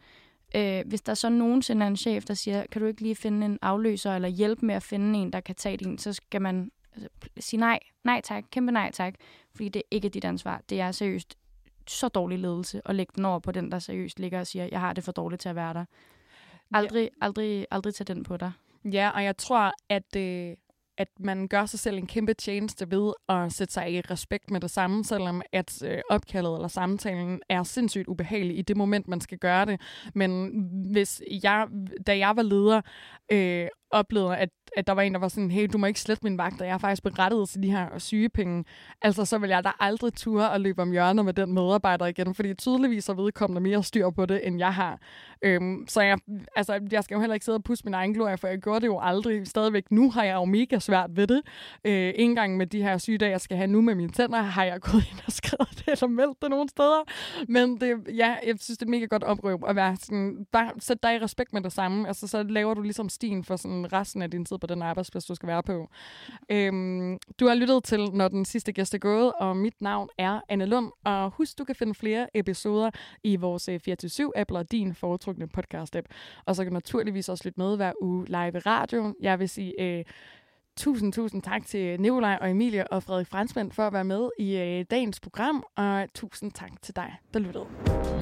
Øh, hvis der så nogensinde er en chef, der siger, kan du ikke lige finde en afløser, eller hjælpe med at finde en, der kan tage din, så skal man altså, sige nej. Nej tak. Kæmpe nej tak. Fordi det er ikke dit ansvar. Det er seriøst så dårlig ledelse at lægge den over på den, der seriøst ligger og siger, jeg har det for dårligt til at være der. Aldrig, aldrig, aldrig tage den på dig. Ja, og jeg tror, at, øh, at man gør sig selv en kæmpe tjeneste ved at sætte sig i respekt med det samme, selvom at øh, opkaldet eller samtalen er sindssygt ubehagelig i det moment, man skal gøre det. Men hvis jeg, da jeg var leder, øh, oplevede, at, at der var en, der var sådan, hey, du må ikke slette min vagt, og jeg er faktisk berettiget til de her sygepenge. Altså, så vil jeg da aldrig ture og løbe om hjørnet med den medarbejder igen, fordi tydeligvis er vedkommende mere styr på det, end jeg har. Øhm, så jeg, altså, jeg skal jo heller ikke sidde og pusse min egen glorie, for jeg gjorde det jo aldrig. Stadigvæk nu har jeg jo mega svært ved det. Øh, en engang med de her sygedage, jeg skal have nu med mine tænder, har jeg gået ind og skrevet det eller meldt det nogle steder. Men det, ja, jeg synes, det er mega godt oprøb at være sådan, bare sæt dig i respekt med det samme. Altså, så laver du ligesom stien for sådan resten af din tid på den arbejdsplads, du skal være på. Øhm, du har lyttet til, når den sidste gæst er gået, og mit navn er Anne Lund. Og husk, du kan finde flere episoder i vores øh, 24-7-app eller din foretrukne podcast-app. Og så kan du naturligvis også lytte med hver uge live i radioen. Jeg vil sige... Øh, Tusind, tusind tak til Nikolaj og Emilie og Frederik Fransmand for at være med i øh, dagens program, og tusind tak til dig, der lyttede.